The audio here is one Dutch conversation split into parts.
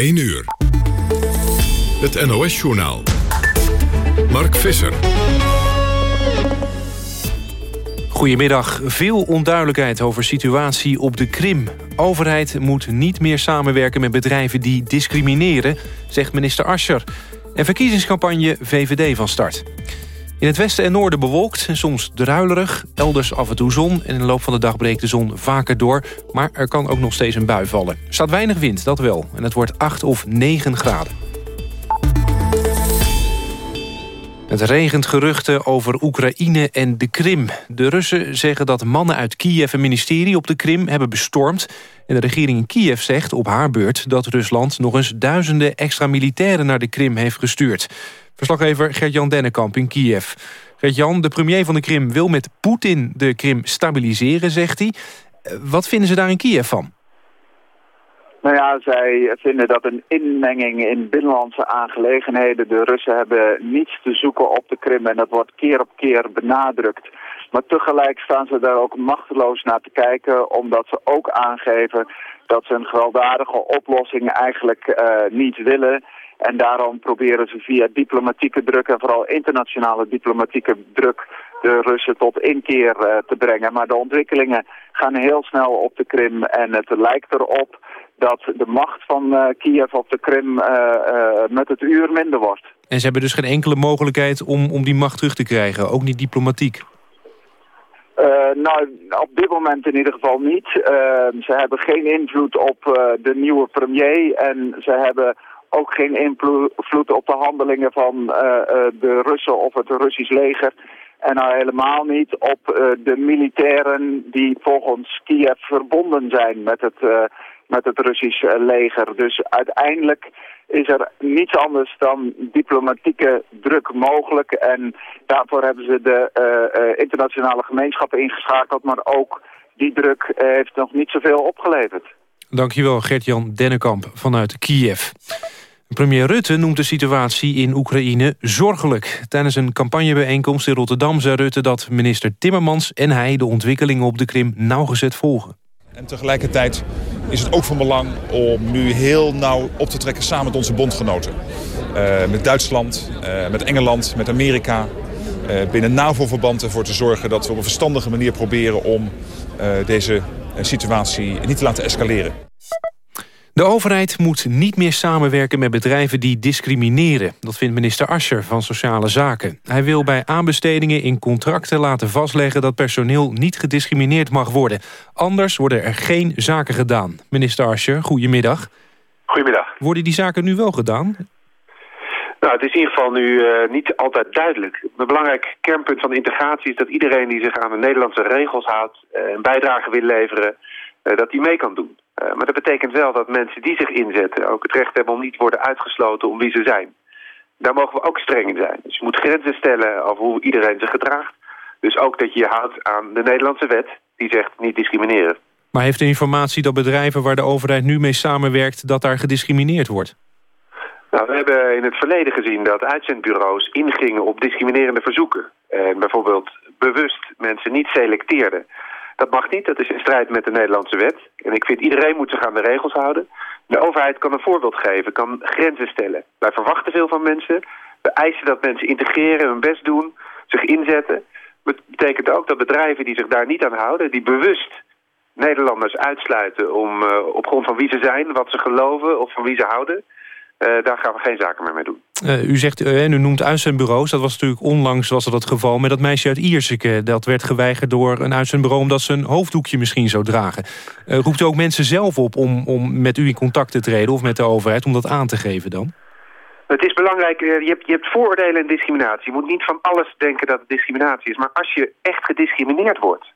1 uur. Het NOS-journaal. Mark Visser. Goedemiddag. Veel onduidelijkheid over situatie op de Krim. Overheid moet niet meer samenwerken met bedrijven die discrimineren, zegt minister Ascher. En verkiezingscampagne VVD van start. In het westen en noorden bewolkt en soms druilerig. Elders af en toe zon en in de loop van de dag breekt de zon vaker door. Maar er kan ook nog steeds een bui vallen. Er staat weinig wind, dat wel. En het wordt 8 of 9 graden. Het regent geruchten over Oekraïne en de Krim. De Russen zeggen dat mannen uit Kiev een ministerie op de Krim hebben bestormd. En de regering in Kiev zegt op haar beurt dat Rusland nog eens duizenden extra militairen naar de Krim heeft gestuurd. Verslaggever Gert-Jan Dennekamp in Kiev. Gert-Jan, de premier van de Krim wil met Poetin de Krim stabiliseren, zegt hij. Eh, wat vinden ze daar in Kiev van? Nou ja, zij vinden dat een inmenging in binnenlandse aangelegenheden... de Russen hebben niets te zoeken op de Krim en dat wordt keer op keer benadrukt. Maar tegelijk staan ze daar ook machteloos naar te kijken... omdat ze ook aangeven dat ze een gewelddadige oplossing eigenlijk uh, niet willen... En daarom proberen ze via diplomatieke druk en vooral internationale diplomatieke druk de Russen tot inkeer uh, te brengen. Maar de ontwikkelingen gaan heel snel op de Krim en het lijkt erop dat de macht van uh, Kiev op de Krim uh, met het uur minder wordt. En ze hebben dus geen enkele mogelijkheid om, om die macht terug te krijgen, ook niet diplomatiek? nou, op dit moment in ieder geval niet. ze hebben geen invloed op de nieuwe premier en ze hebben ook geen invloed op de handelingen van uh, de Russen of het Russisch leger. En nou helemaal niet op uh, de militairen die volgens Kiev verbonden zijn met het, met het Russisch leger. Dus uiteindelijk is er niets anders dan diplomatieke druk mogelijk. En daarvoor hebben ze de internationale gemeenschap ingeschakeld. Maar ook die druk heeft nog niet zoveel opgeleverd. Dankjewel Gert-Jan Dennekamp vanuit Kiev. Premier Rutte noemt de situatie in Oekraïne zorgelijk. Tijdens een campagnebijeenkomst in Rotterdam zei Rutte dat minister Timmermans en hij de ontwikkelingen op de Krim nauwgezet volgen. En tegelijkertijd is het ook van belang om nu heel nauw op te trekken samen met onze bondgenoten. Uh, met Duitsland, uh, met Engeland, met Amerika. Uh, binnen NAVO-verband ervoor te zorgen dat we op een verstandige manier proberen om deze situatie niet te laten escaleren. De overheid moet niet meer samenwerken met bedrijven die discrimineren. Dat vindt minister Ascher van Sociale Zaken. Hij wil bij aanbestedingen in contracten laten vastleggen... dat personeel niet gediscrimineerd mag worden. Anders worden er geen zaken gedaan. Minister Ascher, goedemiddag. Goedemiddag. Worden die zaken nu wel gedaan? Nou, het is in ieder geval nu uh, niet altijd duidelijk. Een belangrijk kernpunt van de integratie is dat iedereen die zich aan de Nederlandse regels houdt... Uh, een bijdrage wil leveren, uh, dat die mee kan doen. Uh, maar dat betekent wel dat mensen die zich inzetten ook het recht hebben om niet te worden uitgesloten om wie ze zijn. Daar mogen we ook streng in zijn. Dus je moet grenzen stellen over hoe iedereen zich gedraagt. Dus ook dat je je houdt aan de Nederlandse wet die zegt niet discrimineren. Maar heeft u informatie dat bedrijven waar de overheid nu mee samenwerkt... dat daar gediscrimineerd wordt? Nou, we hebben in het verleden gezien dat uitzendbureaus ingingen op discriminerende verzoeken. En bijvoorbeeld bewust mensen niet selecteerden. Dat mag niet, dat is in strijd met de Nederlandse wet. En ik vind iedereen moet zich aan de regels houden. De overheid kan een voorbeeld geven, kan grenzen stellen. Wij verwachten veel van mensen. We eisen dat mensen integreren, hun best doen, zich inzetten. Dat betekent ook dat bedrijven die zich daar niet aan houden... die bewust Nederlanders uitsluiten om, uh, op grond van wie ze zijn... wat ze geloven of van wie ze houden... Uh, daar gaan we geen zaken meer mee doen. Uh, u zegt, uh, u noemt uitzendbureaus. Dat was natuurlijk onlangs was dat het geval met dat meisje uit Ierseke. Dat werd geweigerd door een uitzendbureau omdat ze een hoofddoekje misschien zou dragen. roept u ook mensen zelf op om, om met u in contact te treden of met de overheid om dat aan te geven dan? Het is belangrijk, je hebt, je hebt vooroordelen en discriminatie. Je moet niet van alles denken dat het discriminatie is. Maar als je echt gediscrimineerd wordt,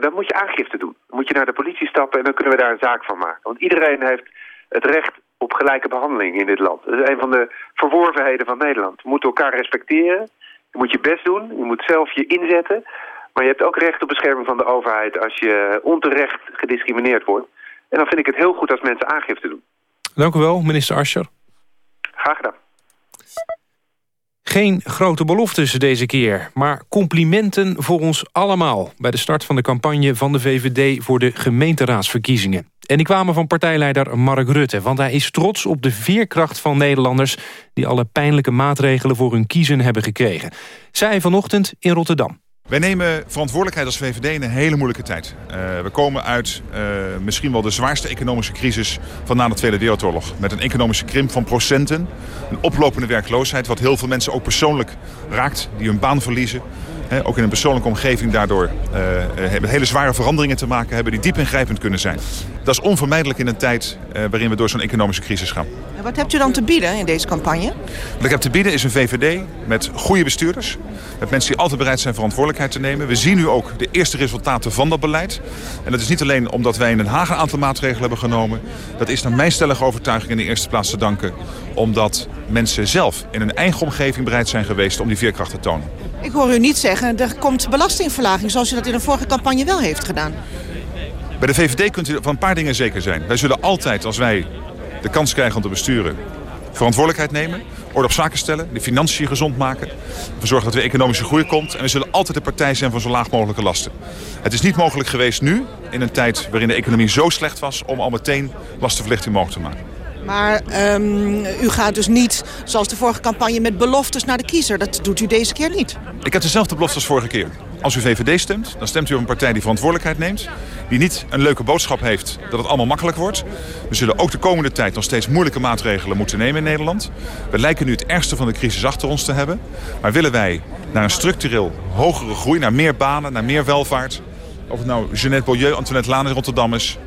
dan moet je aangifte doen. Dan moet je naar de politie stappen en dan kunnen we daar een zaak van maken. Want iedereen heeft het recht op gelijke behandeling in dit land. Dat is een van de verworvenheden van Nederland. We moeten elkaar respecteren. Je moet je best doen. Je moet zelf je inzetten. Maar je hebt ook recht op bescherming van de overheid als je onterecht gediscrimineerd wordt. En dan vind ik het heel goed als mensen aangifte doen. Dank u wel, minister Ascher. Graag gedaan. Geen grote beloftes deze keer, maar complimenten voor ons allemaal... bij de start van de campagne van de VVD voor de gemeenteraadsverkiezingen. En die kwamen van partijleider Mark Rutte... want hij is trots op de veerkracht van Nederlanders... die alle pijnlijke maatregelen voor hun kiezen hebben gekregen. Zij vanochtend in Rotterdam. Wij nemen verantwoordelijkheid als VVD in een hele moeilijke tijd. Uh, we komen uit uh, misschien wel de zwaarste economische crisis van na de Tweede Wereldoorlog. Met een economische krimp van procenten, een oplopende werkloosheid... wat heel veel mensen ook persoonlijk raakt, die hun baan verliezen. Ook in een persoonlijke omgeving daardoor uh, hele zware veranderingen te maken... hebben die diep ingrijpend kunnen zijn. Dat is onvermijdelijk in een tijd waarin we door zo'n economische crisis gaan. En wat hebt u dan te bieden in deze campagne? Wat ik heb te bieden is een VVD met goede bestuurders. Met mensen die altijd bereid zijn verantwoordelijkheid te nemen. We zien nu ook de eerste resultaten van dat beleid. En dat is niet alleen omdat wij in Den Haag een aantal maatregelen hebben genomen. Dat is naar mijn stellige overtuiging in de eerste plaats te danken. Omdat mensen zelf in hun eigen omgeving bereid zijn geweest om die veerkracht te tonen. Ik hoor u niet zeggen, er komt belastingverlaging zoals u dat in de vorige campagne wel heeft gedaan. Bij de VVD kunt u van een paar dingen zeker zijn. Wij zullen altijd, als wij de kans krijgen om te besturen, verantwoordelijkheid nemen. Orde op zaken stellen, de financiën gezond maken. We zorgen dat er economische groei komt. En we zullen altijd de partij zijn van zo laag mogelijke lasten. Het is niet mogelijk geweest nu, in een tijd waarin de economie zo slecht was... om al meteen lastenverlichting mogelijk te maken. Maar um, u gaat dus niet, zoals de vorige campagne, met beloftes naar de kiezer. Dat doet u deze keer niet. Ik heb dezelfde belofte als vorige keer. Als u VVD stemt, dan stemt u op een partij die verantwoordelijkheid neemt. Die niet een leuke boodschap heeft dat het allemaal makkelijk wordt. We zullen ook de komende tijd nog steeds moeilijke maatregelen moeten nemen in Nederland. We lijken nu het ergste van de crisis achter ons te hebben. Maar willen wij naar een structureel hogere groei, naar meer banen, naar meer welvaart. Of het nou Jeanette Beaulieu, Antoinette Laan in Rotterdam is...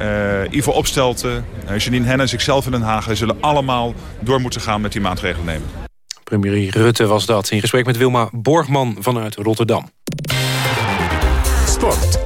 Uh, Ivo Opstelten, uh, Janine Hennis, ikzelf in Den Haag... zullen allemaal door moeten gaan met die maatregelen nemen. Premier Rutte was dat in gesprek met Wilma Borgman vanuit Rotterdam. Sport.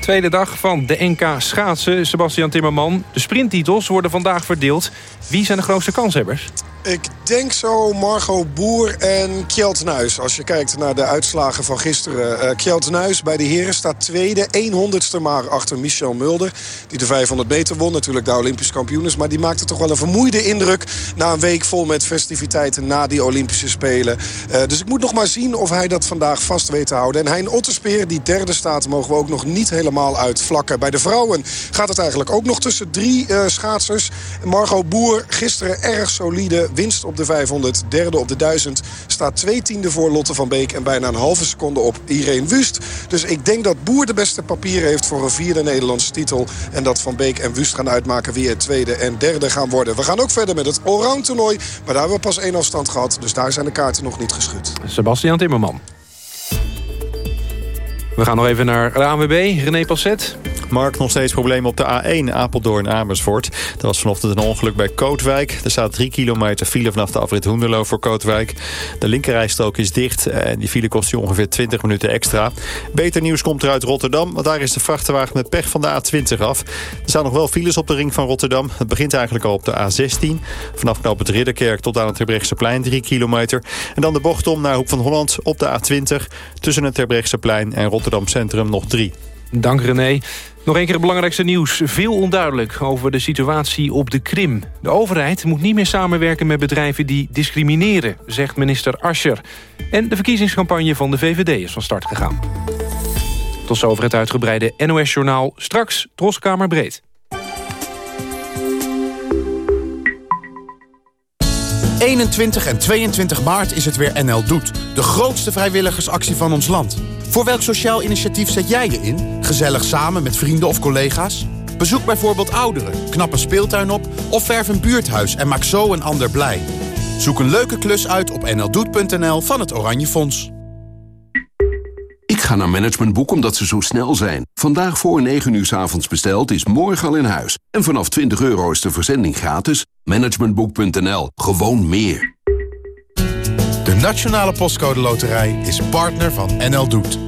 Tweede dag van de NK schaatsen, Sebastian Timmerman. De sprinttitels worden vandaag verdeeld. Wie zijn de grootste kanshebbers? Ik denk zo Margot Boer en Kjeld Nuis. Als je kijkt naar de uitslagen van gisteren. Uh, Kjeld Nuis bij de heren staat tweede. 100ste maar achter Michel Mulder. Die de 500 meter won. Natuurlijk de Olympisch kampioen is. Maar die maakte toch wel een vermoeide indruk. Na een week vol met festiviteiten na die Olympische Spelen. Uh, dus ik moet nog maar zien of hij dat vandaag vast weet te houden. En Hein Otterspeer, die derde staat, mogen we ook nog niet helemaal uitvlakken. Bij de vrouwen gaat het eigenlijk ook nog tussen drie uh, schaatsers. Margot Boer gisteren erg solide winst op de 500. Derde op de 1000. Staat twee tiende voor Lotte van Beek. En bijna een halve seconde op Irene Wust. Dus ik denk dat Boer de beste papieren heeft voor een vierde Nederlandse titel. En dat Van Beek en Wust gaan uitmaken wie het tweede en derde gaan worden. We gaan ook verder met het allround toernooi. Maar daar hebben we pas één afstand gehad. Dus daar zijn de kaarten nog niet geschud. Sebastian Timmerman. We gaan nog even naar de ANWB. René Passet. Mark, nog steeds problemen op de A1 Apeldoorn-Amersfoort. Er was vanochtend een ongeluk bij Kootwijk. Er staat 3 kilometer file vanaf de afrit Hoenderloo voor Kootwijk. De linkerrijstrook is dicht en die file kost je ongeveer 20 minuten extra. Beter nieuws komt er uit Rotterdam, want daar is de vrachtwagen met pech van de A20 af. Er staan nog wel files op de ring van Rotterdam. Het begint eigenlijk al op de A16. Vanaf knoop het Ridderkerk tot aan het Terbrechtseplein 3 kilometer. En dan de bocht om naar Hoek van Holland op de A20. Tussen het Terbrechtseplein en Rotterdam Centrum nog 3. Dank René. Nog een keer het belangrijkste nieuws. Veel onduidelijk over de situatie op de Krim. De overheid moet niet meer samenwerken met bedrijven die discrimineren, zegt minister Ascher. En de verkiezingscampagne van de VVD is van start gegaan. Tot zover het uitgebreide NOS-journaal. Straks Troskamer Breed. 21 en 22 maart is het weer NL Doet. De grootste vrijwilligersactie van ons land. Voor welk sociaal initiatief zet jij je in? Gezellig samen met vrienden of collega's? Bezoek bijvoorbeeld ouderen, knap een speeltuin op... of verf een buurthuis en maak zo een ander blij. Zoek een leuke klus uit op nldoet.nl van het Oranje Fonds. Ik ga naar Managementboek omdat ze zo snel zijn. Vandaag voor 9 uur s avonds besteld is morgen al in huis. En vanaf 20 euro is de verzending gratis. Managementboek.nl. Gewoon meer. De Nationale Postcode Loterij is partner van NL Doet.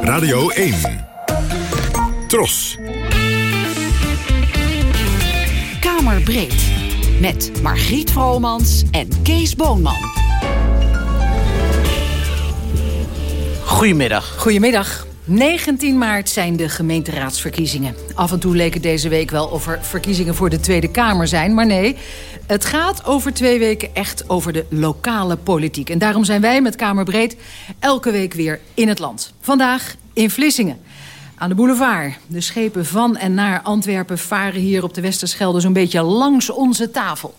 Radio 1. Tros. Kamerbreed. Met Margriet Vromans en Kees Boonman. Goedemiddag. Goedemiddag. 19 maart zijn de gemeenteraadsverkiezingen. Af en toe leken deze week wel of er verkiezingen voor de Tweede Kamer zijn. Maar nee, het gaat over twee weken echt over de lokale politiek. En daarom zijn wij met Kamerbreed elke week weer in het land. Vandaag in Vlissingen. Aan de boulevard. De schepen van en naar Antwerpen varen hier op de Westerschelde... zo'n beetje langs onze tafel.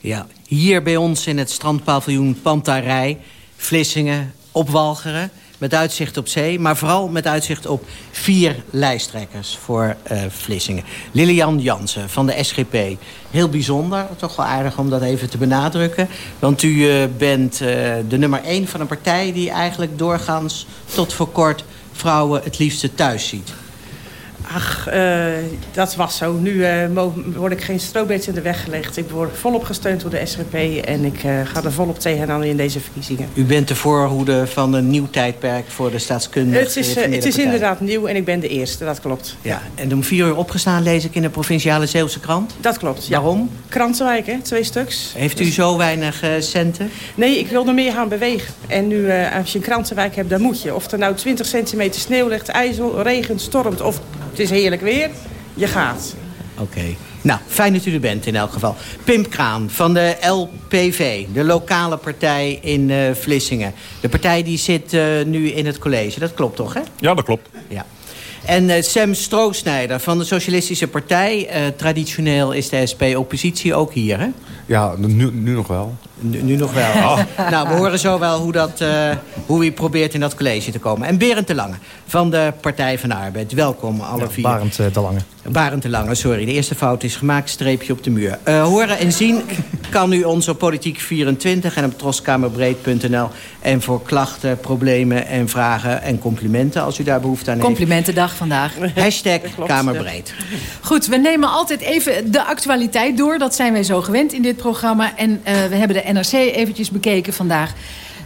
Ja, hier bij ons in het strandpaviljoen Pantarij, Vlissingen, op Walcheren met uitzicht op zee... maar vooral met uitzicht op vier lijsttrekkers voor uh, Vlissingen. Lilian Jansen van de SGP. Heel bijzonder, toch wel aardig om dat even te benadrukken. Want u uh, bent uh, de nummer één van een partij... die eigenlijk doorgaans tot voor kort vrouwen het liefste thuis ziet. Ach, uh, dat was zo. Nu uh, word ik geen strobeets in de weg gelegd. Ik word volop gesteund door de SGP en ik uh, ga er volop tegenaan in deze verkiezingen. U bent de voorhoede van een nieuw tijdperk voor de staatskunde. Het is, het is inderdaad nieuw en ik ben de eerste, dat klopt. Ja. En om vier uur opgestaan lees ik in de provinciale Zeeuwse krant? Dat klopt, ja. Waarom? Krantenwijk, hè? twee stuks. Heeft u zo weinig centen? Nee, ik wil er meer gaan bewegen. En nu, als je een krantenwijk hebt, dan moet je. Of er nou 20 centimeter sneeuw ligt, ijzel, regent, stormt of het is heerlijk weer. Je gaat. Oké. Okay. Nou, fijn dat u er bent in elk geval. Pim Kraan van de LPV, de lokale partij in uh, Vlissingen. De partij die zit uh, nu in het college, dat klopt toch, hè? Ja, dat klopt. Ja. En uh, Sam Stroosnijder van de Socialistische Partij. traditioneel is de SP oppositie ook hier, hè? Ja, nu, nu nog wel. Nu, nu nog wel. Oh. Nou, we horen zo wel hoe, dat, uh, hoe u probeert in dat college te komen. En Berend de Lange van de Partij van de Arbeid. Welkom, alle ja, vier. Barend de Lange. Barend de Lange, sorry. De eerste fout is gemaakt, streepje op de muur. Uh, horen en zien kan u ons op Politiek24 en op troskamerbreed.nl. En voor klachten, problemen en vragen en complimenten... als u daar behoefte aan heeft. Complimentendag vandaag. Hashtag Kamerbreed. Goed, we nemen altijd even de actualiteit door. Dat zijn wij zo gewend in dit programma. En we hebben de NRC eventjes bekeken vandaag.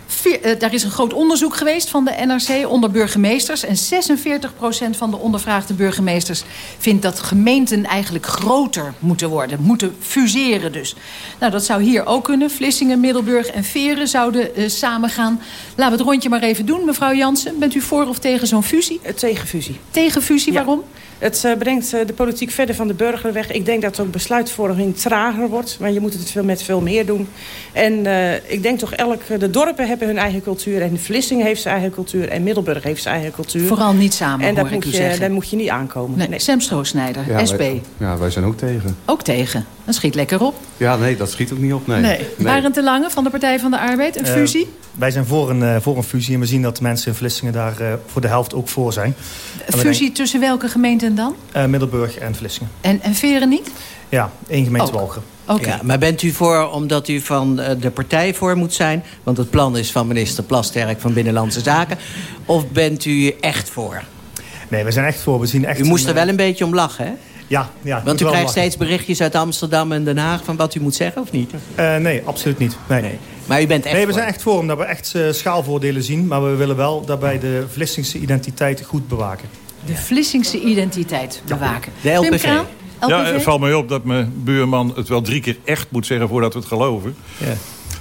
Vier, uh, daar is een groot onderzoek geweest van de NRC onder burgemeesters. En 46% van de ondervraagde burgemeesters vindt dat gemeenten eigenlijk groter moeten worden. Moeten fuseren dus. Nou, dat zou hier ook kunnen. Vlissingen, Middelburg en Veren zouden uh, samengaan. Laten we het rondje maar even doen. Mevrouw Jansen, bent u voor of tegen zo'n fusie? Tegen fusie. Tegen fusie, ja. waarom? Het uh, brengt uh, de politiek verder van de burger weg. Ik denk dat ook besluitvorming trager wordt. Maar je moet het veel met veel meer doen. En uh, ik denk toch elk... De dorpen hebben hun eigen cultuur. En Vlissingen heeft zijn eigen cultuur. En Middelburg heeft zijn eigen cultuur. Vooral niet samen, En daar moet, je, daar moet je niet aankomen. Nee, nee. Sam Stroosnijder, ja, SP. Wij, ja, wij zijn ook tegen. Ook tegen. Dat schiet lekker op. Ja, nee, dat schiet ook niet op, nee. nee. nee. Barend de Lange van de Partij van de Arbeid, een fusie? wij zijn voor een, uh, voor een fusie. En we zien dat de mensen in Vlissingen daar uh, voor de helft ook voor zijn. Een fusie tussen welke gemeenten dan? Uh, Middelburg en Vlissingen. En, en Veren niet? Ja, één gemeente Walcheren. Okay. Ja, maar bent u voor omdat u van de partij voor moet zijn... want het plan is van minister Plasterk van Binnenlandse Zaken... of bent u echt voor? Nee, we zijn echt voor. We zien echt u moest er wel een beetje om lachen, hè? Ja, ja. Want u krijgt steeds berichtjes uit Amsterdam en Den Haag... van wat u moet zeggen, of niet? Uh, nee, absoluut niet. Nee. nee. Maar u bent echt Nee, we voor. zijn echt voor, omdat we echt schaalvoordelen zien. Maar we willen wel daarbij de Vlissingse identiteit goed bewaken. De Vlissingse identiteit bewaken. De LPV? Ja, het valt mij op dat mijn buurman het wel drie keer echt moet zeggen... voordat we het geloven. Ja.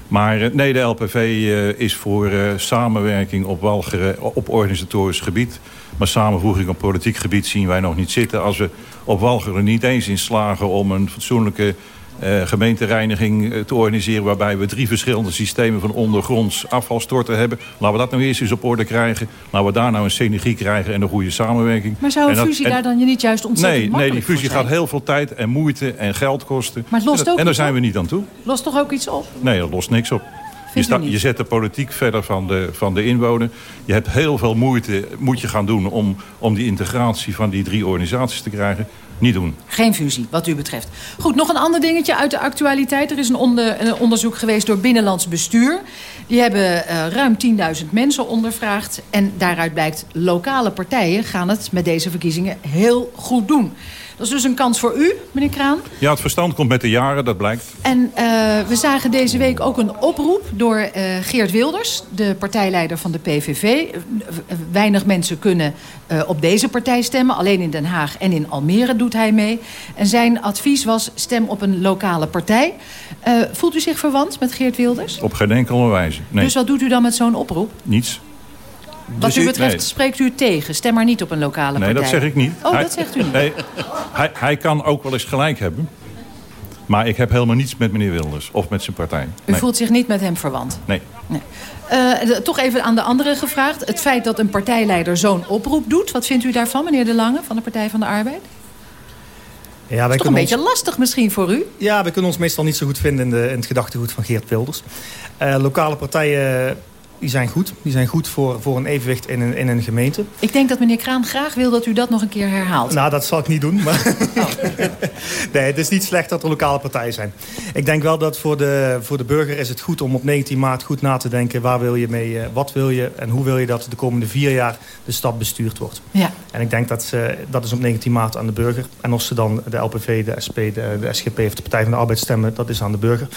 Maar uh, nee, de LPV uh, is voor uh, samenwerking op, Walcheren, op organisatorisch gebied. Maar samenvoeging op politiek gebied zien wij nog niet zitten. Als we op Walcheren niet eens in slagen om een fatsoenlijke uh, gemeentereiniging uh, te organiseren... waarbij we drie verschillende systemen van ondergronds afvalstorten hebben. Laten we dat nou eerst eens op orde krijgen. Laten we daar nou een synergie krijgen en een goede samenwerking. Maar zou een en fusie en, daar dan je niet juist ontzettend nee, makkelijk Nee, die fusie gaat heel veel tijd en moeite en geld kosten. Maar het lost en, dat, ook en daar zijn we niet aan toe. Lost toch ook iets op? Nee, dat lost niks op. Je, sta, je, zet de politiek verder van de, van de inwoner. Je hebt heel veel moeite moet je gaan doen om, om die integratie van die drie organisaties te krijgen. Niet doen. Geen fusie, wat u betreft. Goed, nog een ander dingetje uit de actualiteit. Er is een, onder, een onderzoek geweest door Binnenlands Bestuur. Die hebben uh, ruim 10.000 mensen ondervraagd. En daaruit blijkt, lokale partijen gaan het met deze verkiezingen heel goed doen. Dat is dus een kans voor u, meneer Kraan. Ja, het verstand komt met de jaren, dat blijkt. En uh, we zagen deze week ook een oproep door uh, Geert Wilders... de partijleider van de PVV. Weinig mensen kunnen uh, op deze partij stemmen. Alleen in Den Haag en in Almere doet hij mee. En zijn advies was stem op een lokale partij. voelt u zich verwant met Geert Wilders? Op geen enkele wijze, nee. Dus wat doet u dan met zo'n oproep? Niets. Wat Dus u u- betreft nee. spreekt u tegen. Stem maar niet op een lokale Nee, partij. dat zeg ik niet. Oh, Hij- dat zegt u niet. Nee, hij, hij kan ook wel eens gelijk hebben. Maar ik heb helemaal niets met meneer Wilders of met zijn partij. U Nee. voelt zich niet met hem verwant. nee. Eh, de- toch even aan de anderen gevraagd. Het feit dat een partijleider zo'n oproep doet. Wat vindt u daarvan, meneer De Lange van de Partij van de Arbeid? Ja, wij is toch een beetje ons- lastig misschien voor u? Ja, we kunnen ons meestal niet zo goed vinden in, de, in het gedachtegoed van Geert Wilders. Eh, lokale partijen die zijn goed. Die zijn goed voor, voor een evenwicht in een, in een gemeente. Ik denk dat meneer Kraan graag wil dat u dat nog een keer herhaalt. Nou, dat zal ik niet doen. Maar nee, het is niet slecht dat er lokale partijen zijn. Ik denk wel dat voor de, voor de burger is het goed om op 19 maart goed na te denken... waar wil je mee, eh, wat wil je en hoe wil je dat de komende vier jaar de stad bestuurd wordt. Ja. En ik denk dat ze, dat is op 19 maart aan de burger. En of ze dan de LPV, de SP, de, de SGP of de Partij van de Arbeid stemmen... dat is aan de burger.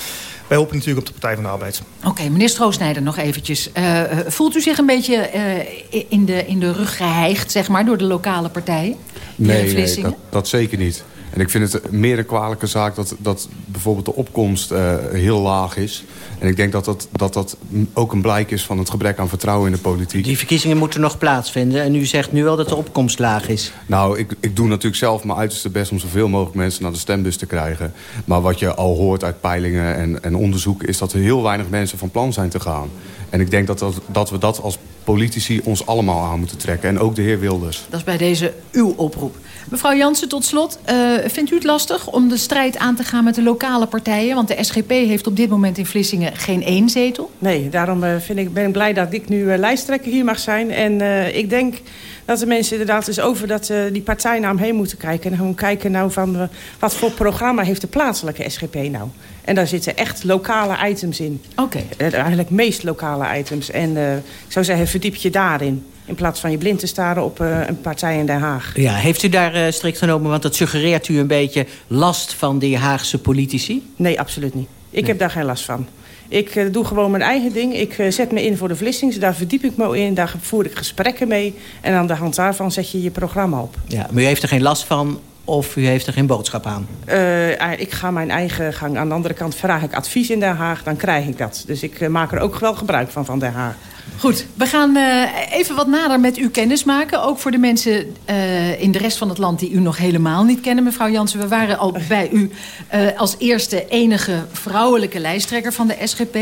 Wij hopen natuurlijk op de Partij van de Arbeid. Oké, meneer Stroosnijder nog eventjes. Eh, voelt u zich een beetje eh, in, de, in de rug geheigd, zeg maar, door de lokale partijen? Nee, nee dat, dat zeker niet. En ik vind het meer een kwalijke zaak dat, dat bijvoorbeeld de opkomst eh, heel laag is. En ik denk dat dat, dat dat ook een blijk is van het gebrek aan vertrouwen in de politiek. Die verkiezingen moeten nog plaatsvinden. En u zegt nu wel dat de opkomst laag is. Nou, ik, ik doe natuurlijk zelf mijn uiterste best om zoveel mogelijk mensen naar de stembus te krijgen. Maar wat je al hoort uit peilingen en, en onderzoeken... is dat er heel weinig mensen van plan zijn te gaan. En ik denk dat, dat, dat we dat als politici ons allemaal aan moeten trekken. En ook de heer Wilders. Dat is bij deze uw oproep. Mevrouw Jansen, tot slot. eh, vindt u het lastig om de strijd aan te gaan met de lokale partijen? Want de SGP heeft op dit moment in Vlissingen geen één zetel. Nee, daarom eh, vind ik, ben ik blij dat ik nu eh, lijsttrekker hier mag zijn. En eh, ik denk dat de mensen inderdaad eens over dat, eh, die partijnaam heen moeten kijken. En gewoon kijken nou van eh, wat voor programma heeft de plaatselijke SGP nou. En daar zitten echt lokale items in. Oké. Eh, eigenlijk meest lokale items. En ik zou zeggen, verdiep je daarin. In plaats van je blind te staren op een partij in Den Haag. Ja, heeft u daar strikt genomen, want dat suggereert u een beetje last van die Haagse politici? Nee, absoluut niet. Ik heb daar geen last van. Ik eh, doe gewoon mijn eigen ding. Ik eh, zet me in voor de Vlissings. Daar verdiep ik me in. Daar voer ik gesprekken mee. En aan de hand daarvan zet je je programma op. Ja, maar u heeft er geen last van of u heeft er geen boodschap aan? Eh, ik ga mijn eigen gang. Aan de andere kant vraag ik advies in Den Haag. Dan krijg ik dat. Dus ik maak er ook wel gebruik van, van Den Haag. Goed, we gaan eh, even wat nader met u kennis maken. Ook voor de mensen eh, in de rest van het land die u nog helemaal niet kennen. Mevrouw Jansen, we waren al bij u eh, als eerste enige vrouwelijke lijsttrekker van de SGP.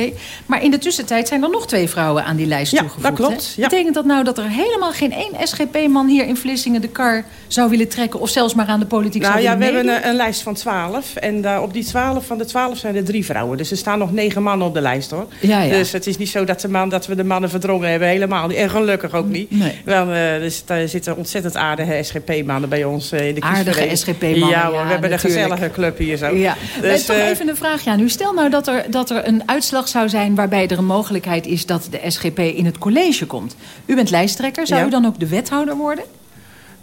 Maar in de tussentijd zijn er nog twee vrouwen aan die lijst Ja, toegevoegd. dat klopt, hè? Betekent dat nou dat er helemaal geen één SGP-man hier in Vlissingen de kar zou willen trekken... of zelfs maar aan de politiek Nou zou ja, willen we hebben een, een lijst van twaalf. En op die twaalf, van de twaalf zijn er drie vrouwen. Dus er staan nog negen mannen op de lijst, hoor. Ja, ja. Dus het is niet zo dat, de man, dat we de mannen verdrongen hebben. Helemaal niet. En gelukkig ook niet. Nee. Wel, zit- er zitten ontzettend aardige SGP-mannen bij ons eh, in de Aardige. SGP-mannen, Ja hoor, ja, we hebben natuurlijk. een gezellige club hier zo. Ja. Dus, toch eh, even een vraagje aan u. Stel nou dat er, dat er een uitslag zou zijn waarbij er een mogelijkheid is dat de SGP in het college komt. U bent lijsttrekker, zou Ja. u dan ook de wethouder worden?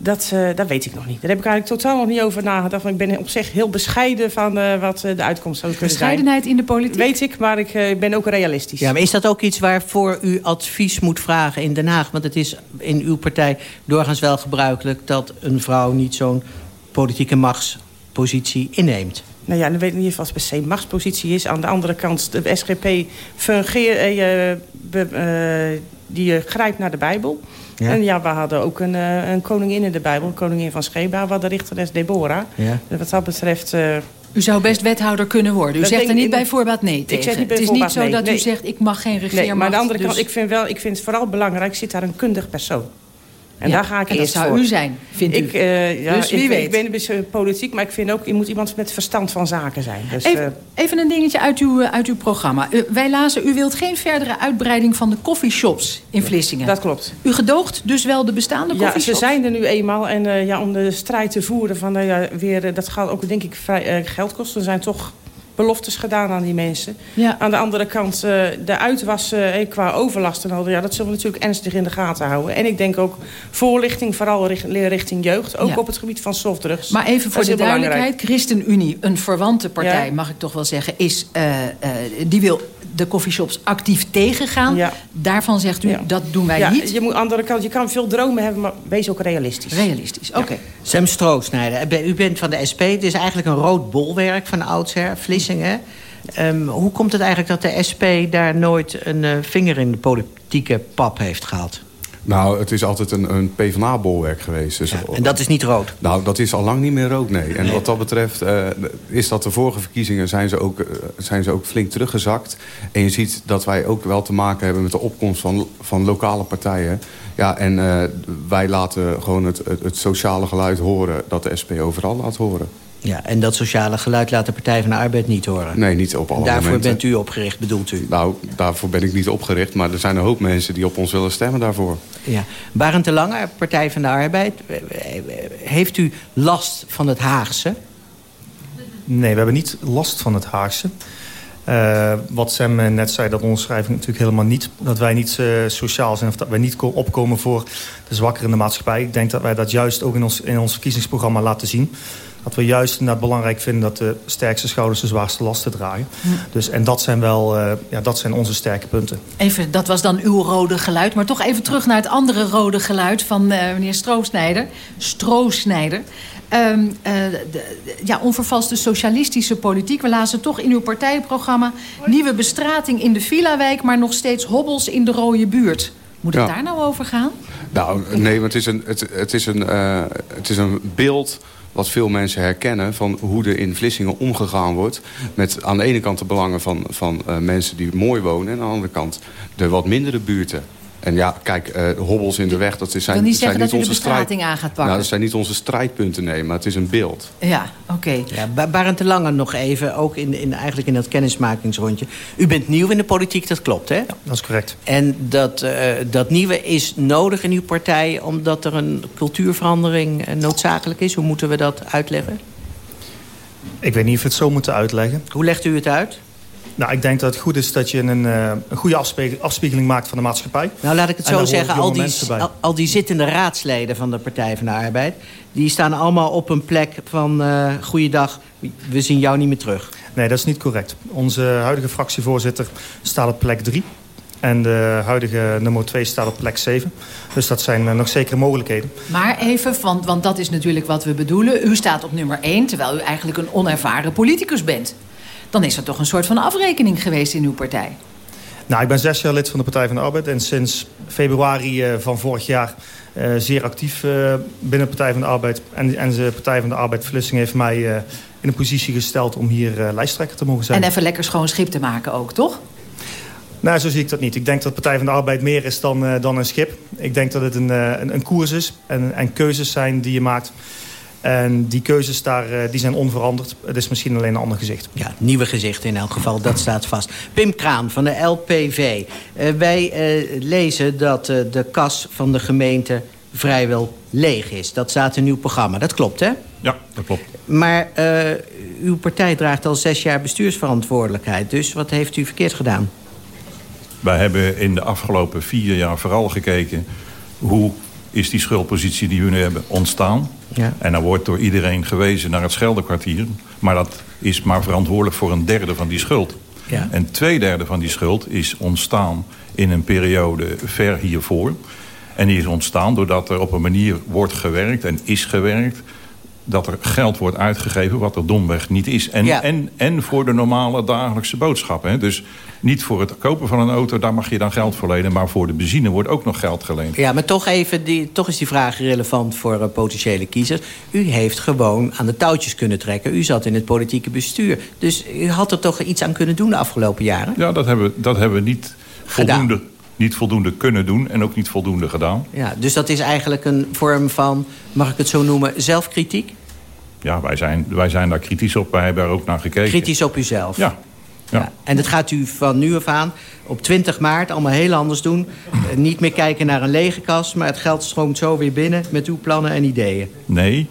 Dat, eh, dat weet ik nog niet. Daar heb ik eigenlijk totaal nog niet over nagedacht. Want ik ben op zich heel bescheiden van eh, wat eh, de uitkomst zou kunnen zijn. Bescheidenheid in de politiek? Weet ik, maar ik ben ook realistisch. Ja, maar is dat ook iets waarvoor u advies moet vragen in Den Haag? Want het is in uw partij doorgaans wel gebruikelijk... dat een vrouw niet zo'n politieke machtspositie inneemt. Nou ja, dan weet ik niet of het per se machtspositie is. Aan de andere kant, de SGP fungeert, die grijpt naar de Bijbel. Ja. En ja, we hadden ook een, eh, een koningin in de Bijbel, koningin van Sheba. We hadden richteres Deborah. Ja. Dus wat dat betreft... eh, U zou best wethouder kunnen worden. U Dat zegt er niet bij voorbaat nee Ik tegen. zeg niet bij het is niet zo nee, dat u nee. zegt ik mag geen regeermacht. Nee, maar aan de andere dus- kant, ik vind, wel, ik vind het vooral belangrijk... zit daar een kundig persoon. En Ja, daar ga ik en dat zou voor. u zijn, vindt u. ik, eh, ja, Dus wie ik, weet. Ik ben een beetje politiek, maar ik vind ook... je moet iemand met verstand van zaken zijn. Dus, Even, eh, even een dingetje uit uw, eh, uit uw programma. Wij lazen, u wilt geen verdere uitbreiding van de coffeeshops in Vlissingen. Dat klopt. U gedoogt dus wel de bestaande Ja, coffeeshops? ze zijn er nu eenmaal. En ja, om de strijd te voeren, van, eh, ja, weer, dat gaat ook denk ik vrij, geld kosten. Er zijn toch beloftes gedaan aan die mensen. Ja. Aan de andere kant, eh, de uitwas eh, qua overlast en al, ja, dat zullen we natuurlijk ernstig in de gaten houden. En ik denk ook voorlichting, vooral richt- richting jeugd. Ook Ja. op het gebied van softdrugs. Maar even voor de belangrijk. duidelijkheid. ChristenUnie, een verwante partij, Ja. mag ik toch wel zeggen... Is, eh, die wil de coffeeshops actief tegengaan. Ja. Daarvan zegt u, Ja. dat doen wij ja, niet. Je moet andere kant, je kan veel dromen hebben, maar wees ook realistisch. Realistisch, oké. Sam Stroosnijder, u bent van de SP. Het is eigenlijk een rood bolwerk van oudsher, Vlissingen. Ehm, hoe komt het eigenlijk dat de SP daar nooit een eh, vinger in de politieke pap heeft gehad? Nou, het is altijd een, een PvdA-bolwerk geweest. Dus en dat is niet rood? Nou, dat is al lang niet meer rood, nee. En wat dat betreft uh, is dat de vorige verkiezingen... Zijn ze, ook, uh, zijn ze ook flink teruggezakt. En je ziet dat wij ook wel te maken hebben... met de opkomst van, van lokale partijen. Ja, en uh, wij laten gewoon het, het, het sociale geluid horen... dat de SP overal laat horen. Ja, en dat sociale geluid laat de Partij van de Arbeid niet horen? Nee, niet op alle en daarvoor momenten. bent u opgericht, bedoelt u? Nou, daarvoor ben ik niet opgericht. Maar er zijn een hoop mensen die op ons willen stemmen daarvoor. Ja. Barend de Lange, Partij van de Arbeid. Heeft u last van het Haagse? Nee, we hebben niet last van het Haagse. Uh, wat Sam net zei, dat onderschrijf ik natuurlijk helemaal niet. Dat wij niet uh, sociaal zijn of dat wij niet opkomen voor de zwakkeren in de maatschappij. Ik denk dat wij dat juist ook in ons, in ons verkiezingsprogramma laten zien. Dat we juist inderdaad belangrijk vinden dat de sterkste schouders de zwaarste lasten dragen. Hm. Dus, en dat zijn wel uh, ja, dat zijn onze sterke punten. Even, dat was dan uw rode geluid. Maar toch even terug naar het andere rode geluid van uh, meneer Stroosnijder. Stroosnijder. Um, uh, de, de, ja, onvervalste socialistische politiek. We lazen toch in uw partijprogramma... nieuwe bestrating in de Villa-wijk... maar nog steeds hobbels in de rode buurt. Moet het ja. daar nou over gaan? Nou, nee, want het is een, het, het is een, uh, het is een beeld wat veel mensen herkennen... van hoe er in Vlissingen omgegaan wordt... met aan de ene kant de belangen van, van uh, mensen die mooi wonen... en aan de andere kant de wat mindere buurten. En ja, kijk, uh, hobbels in de weg, dat zijn, niet, zijn niet onze strijd. aan gaat pakken. Nou, dat zijn niet onze strijdpunten, nee, maar het is een beeld. Ja, oké. Okay. Ja, Barend de Lange nog even, ook in, in, eigenlijk in dat kennismakingsrondje. U bent nieuw in de politiek, dat klopt, hè? Ja, dat is correct. En dat, uh, dat nieuwe is nodig in uw partij... omdat er een cultuurverandering uh, noodzakelijk is? Hoe moeten we dat uitleggen? Ik weet niet of we het zo moeten uitleggen. Hoe legt u het uit? Nou, ik denk dat het goed is dat je een, uh, een goede afspiegeling maakt van de maatschappij. Nou, laat ik het zo zeggen. Al die, al, al, die zittende raadsleden van de Partij van de Arbeid... die staan allemaal op een plek van... Uh, goeiedag, we zien jou niet meer terug. Nee, dat is niet correct. Onze huidige fractievoorzitter staat op plek 3. En de huidige nummer 2 staat op plek 7. Dus dat zijn uh, nog zekere mogelijkheden. Maar even, want, want dat is natuurlijk wat we bedoelen. U staat op nummer 1, terwijl u eigenlijk een onervaren politicus bent dan is er toch een soort van afrekening geweest in uw partij. Nou, ik ben zes jaar lid van de Partij van de Arbeid... en sinds februari uh, van vorig jaar uh, zeer actief uh, binnen de Partij van de Arbeid. En, en de Partij van de Arbeid Vlissing heeft mij in een positie gesteld... om hier lijsttrekker te mogen zijn. En even lekker schoon schip te maken ook, toch? Nou, zo zie ik dat niet. Ik denk dat de Partij van de Arbeid meer is dan, dan een schip. Ik denk dat het een, een, een koers is en, en keuzes zijn die je maakt... En die keuzes daar, die zijn onveranderd. Het is misschien alleen een ander gezicht. Ja, nieuwe gezicht in elk geval, dat staat vast. Pim Kraan van de LPV. Uh, wij uh, lezen dat uh, de kas van de gemeente vrijwel leeg is. Dat staat in uw programma, dat klopt hè? Ja, dat klopt. Maar uw partij draagt al zes jaar bestuursverantwoordelijkheid. Dus wat heeft u verkeerd gedaan? Wij hebben in de afgelopen vier jaar vooral gekeken... hoe is die schuldpositie die we nu hebben ontstaan. Ja. En dan wordt door iedereen gewezen naar het Scheldekwartier. Maar dat is maar verantwoordelijk voor een derde van die schuld. Ja. En twee derde van die schuld is ontstaan in een periode ver hiervoor. En die is ontstaan doordat er op een manier wordt gewerkt en is gewerkt dat er geld wordt uitgegeven wat er domweg niet is. En, ja. en, en voor de normale dagelijkse boodschappen. Hè? Dus niet voor het kopen van een auto, daar mag je dan geld voor lenen. Maar voor de benzine wordt ook nog geld geleend. Ja, maar toch, even die, toch is die vraag relevant voor uh, potentiële kiezers. U heeft gewoon aan de touwtjes kunnen trekken. U zat in het politieke bestuur. Dus u had er toch iets aan kunnen doen de afgelopen jaren? Ja, dat hebben, dat hebben we niet voldoende... niet voldoende kunnen doen en ook niet voldoende gedaan. Ja, dus dat is eigenlijk een vorm van, mag ik het zo noemen, zelfkritiek? Ja, wij zijn, wij zijn daar kritisch op. Wij hebben er ook naar gekeken. Kritisch op uzelf? Ja. ja. ja. En dat gaat u van nu af aan op 20 maart allemaal heel anders doen. Uh, niet meer kijken naar een lege kast, maar het geld stroomt zo weer binnen met uw plannen en ideeën. Nee,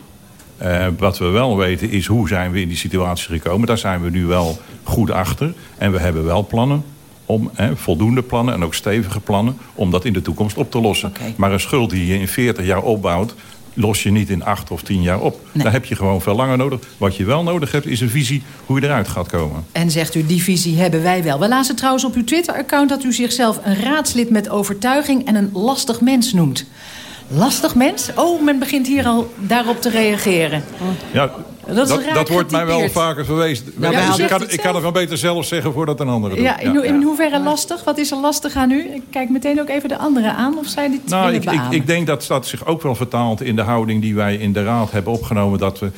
uh, wat we wel weten is hoe zijn we in die situatie gekomen. Daar zijn we nu wel goed achter. En we hebben wel plannen om hè, voldoende plannen en ook stevige plannen... om dat in de toekomst op te lossen. Okay. Maar een schuld die je in 40 jaar opbouwt... los je niet in 8 of 10 jaar op. Nee. Daar heb je gewoon veel langer nodig. Wat je wel nodig hebt is een visie hoe je eruit gaat komen. En zegt u, die visie hebben wij wel. We lazen trouwens op uw Twitter-account dat u zichzelf een raadslid met overtuiging... en een lastig mens noemt. Lastig mens? Oh, men begint hier al daarop te reageren. Ja, Dat, dat, dat wordt mij wel vaker verwezen. Dus ik, kan, ik kan het wel beter zelf zeggen voordat een andere doet. Ja, in, ho in hoeverre lastig? Wat is er lastig aan u? Ik kijk meteen ook even de anderen aan. Of zij dit nou, ik, ik, ik, denk dat dat zich ook wel vertaalt in de houding die wij in de Raad hebben opgenomen. Dat we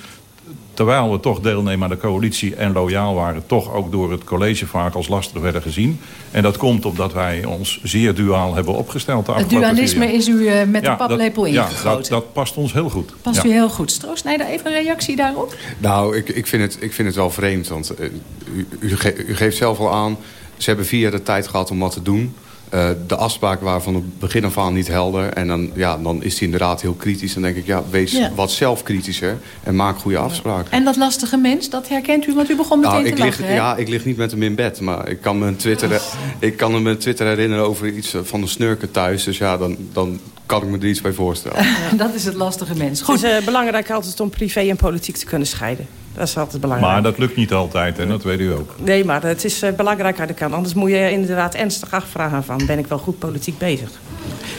terwijl we toch deelnemen aan de coalitie en loyaal waren... toch ook door het college vaak als lastig werden gezien. En dat komt omdat wij ons zeer duaal hebben opgesteld. het dualisme is u uh, met ja, de paplepel ingegoten. Ja, dat, dat, past ons heel goed. Past ja. u heel goed. Stroosnijder, even een reactie daarop? Nou, ik, ik, vind, het, ik vind het wel vreemd. Want uh, u, u, ge u geeft zelf al aan... ze hebben vier jaar de tijd gehad om wat te doen... Uh, de afspraken waren van het begin af aan niet helder. En dan, ja, dan is hij inderdaad heel kritisch. Dan denk ik, ja, wees ja. wat zelfkritischer en maak goede afspraken. En dat lastige mens, dat herkent u, want u begon meteen nou, ik te lachen, lig? Ja, ik lig niet met hem in bed. Maar ik kan me Twitter, oh. ik kan me Twitter herinneren over iets van een snurken thuis. Dus ja, dan, dan kan ik me er iets bij voorstellen. dat is het lastige mens. Goed. Het is uh, belangrijk altijd om privé en politiek te kunnen scheiden. Dat is altijd belangrijk. Maar dat lukt niet altijd en dat weet u ook. Nee, maar het is uh, belangrijk uit de kan. Anders moet je inderdaad ernstig afvragen van... ben ik wel goed politiek bezig?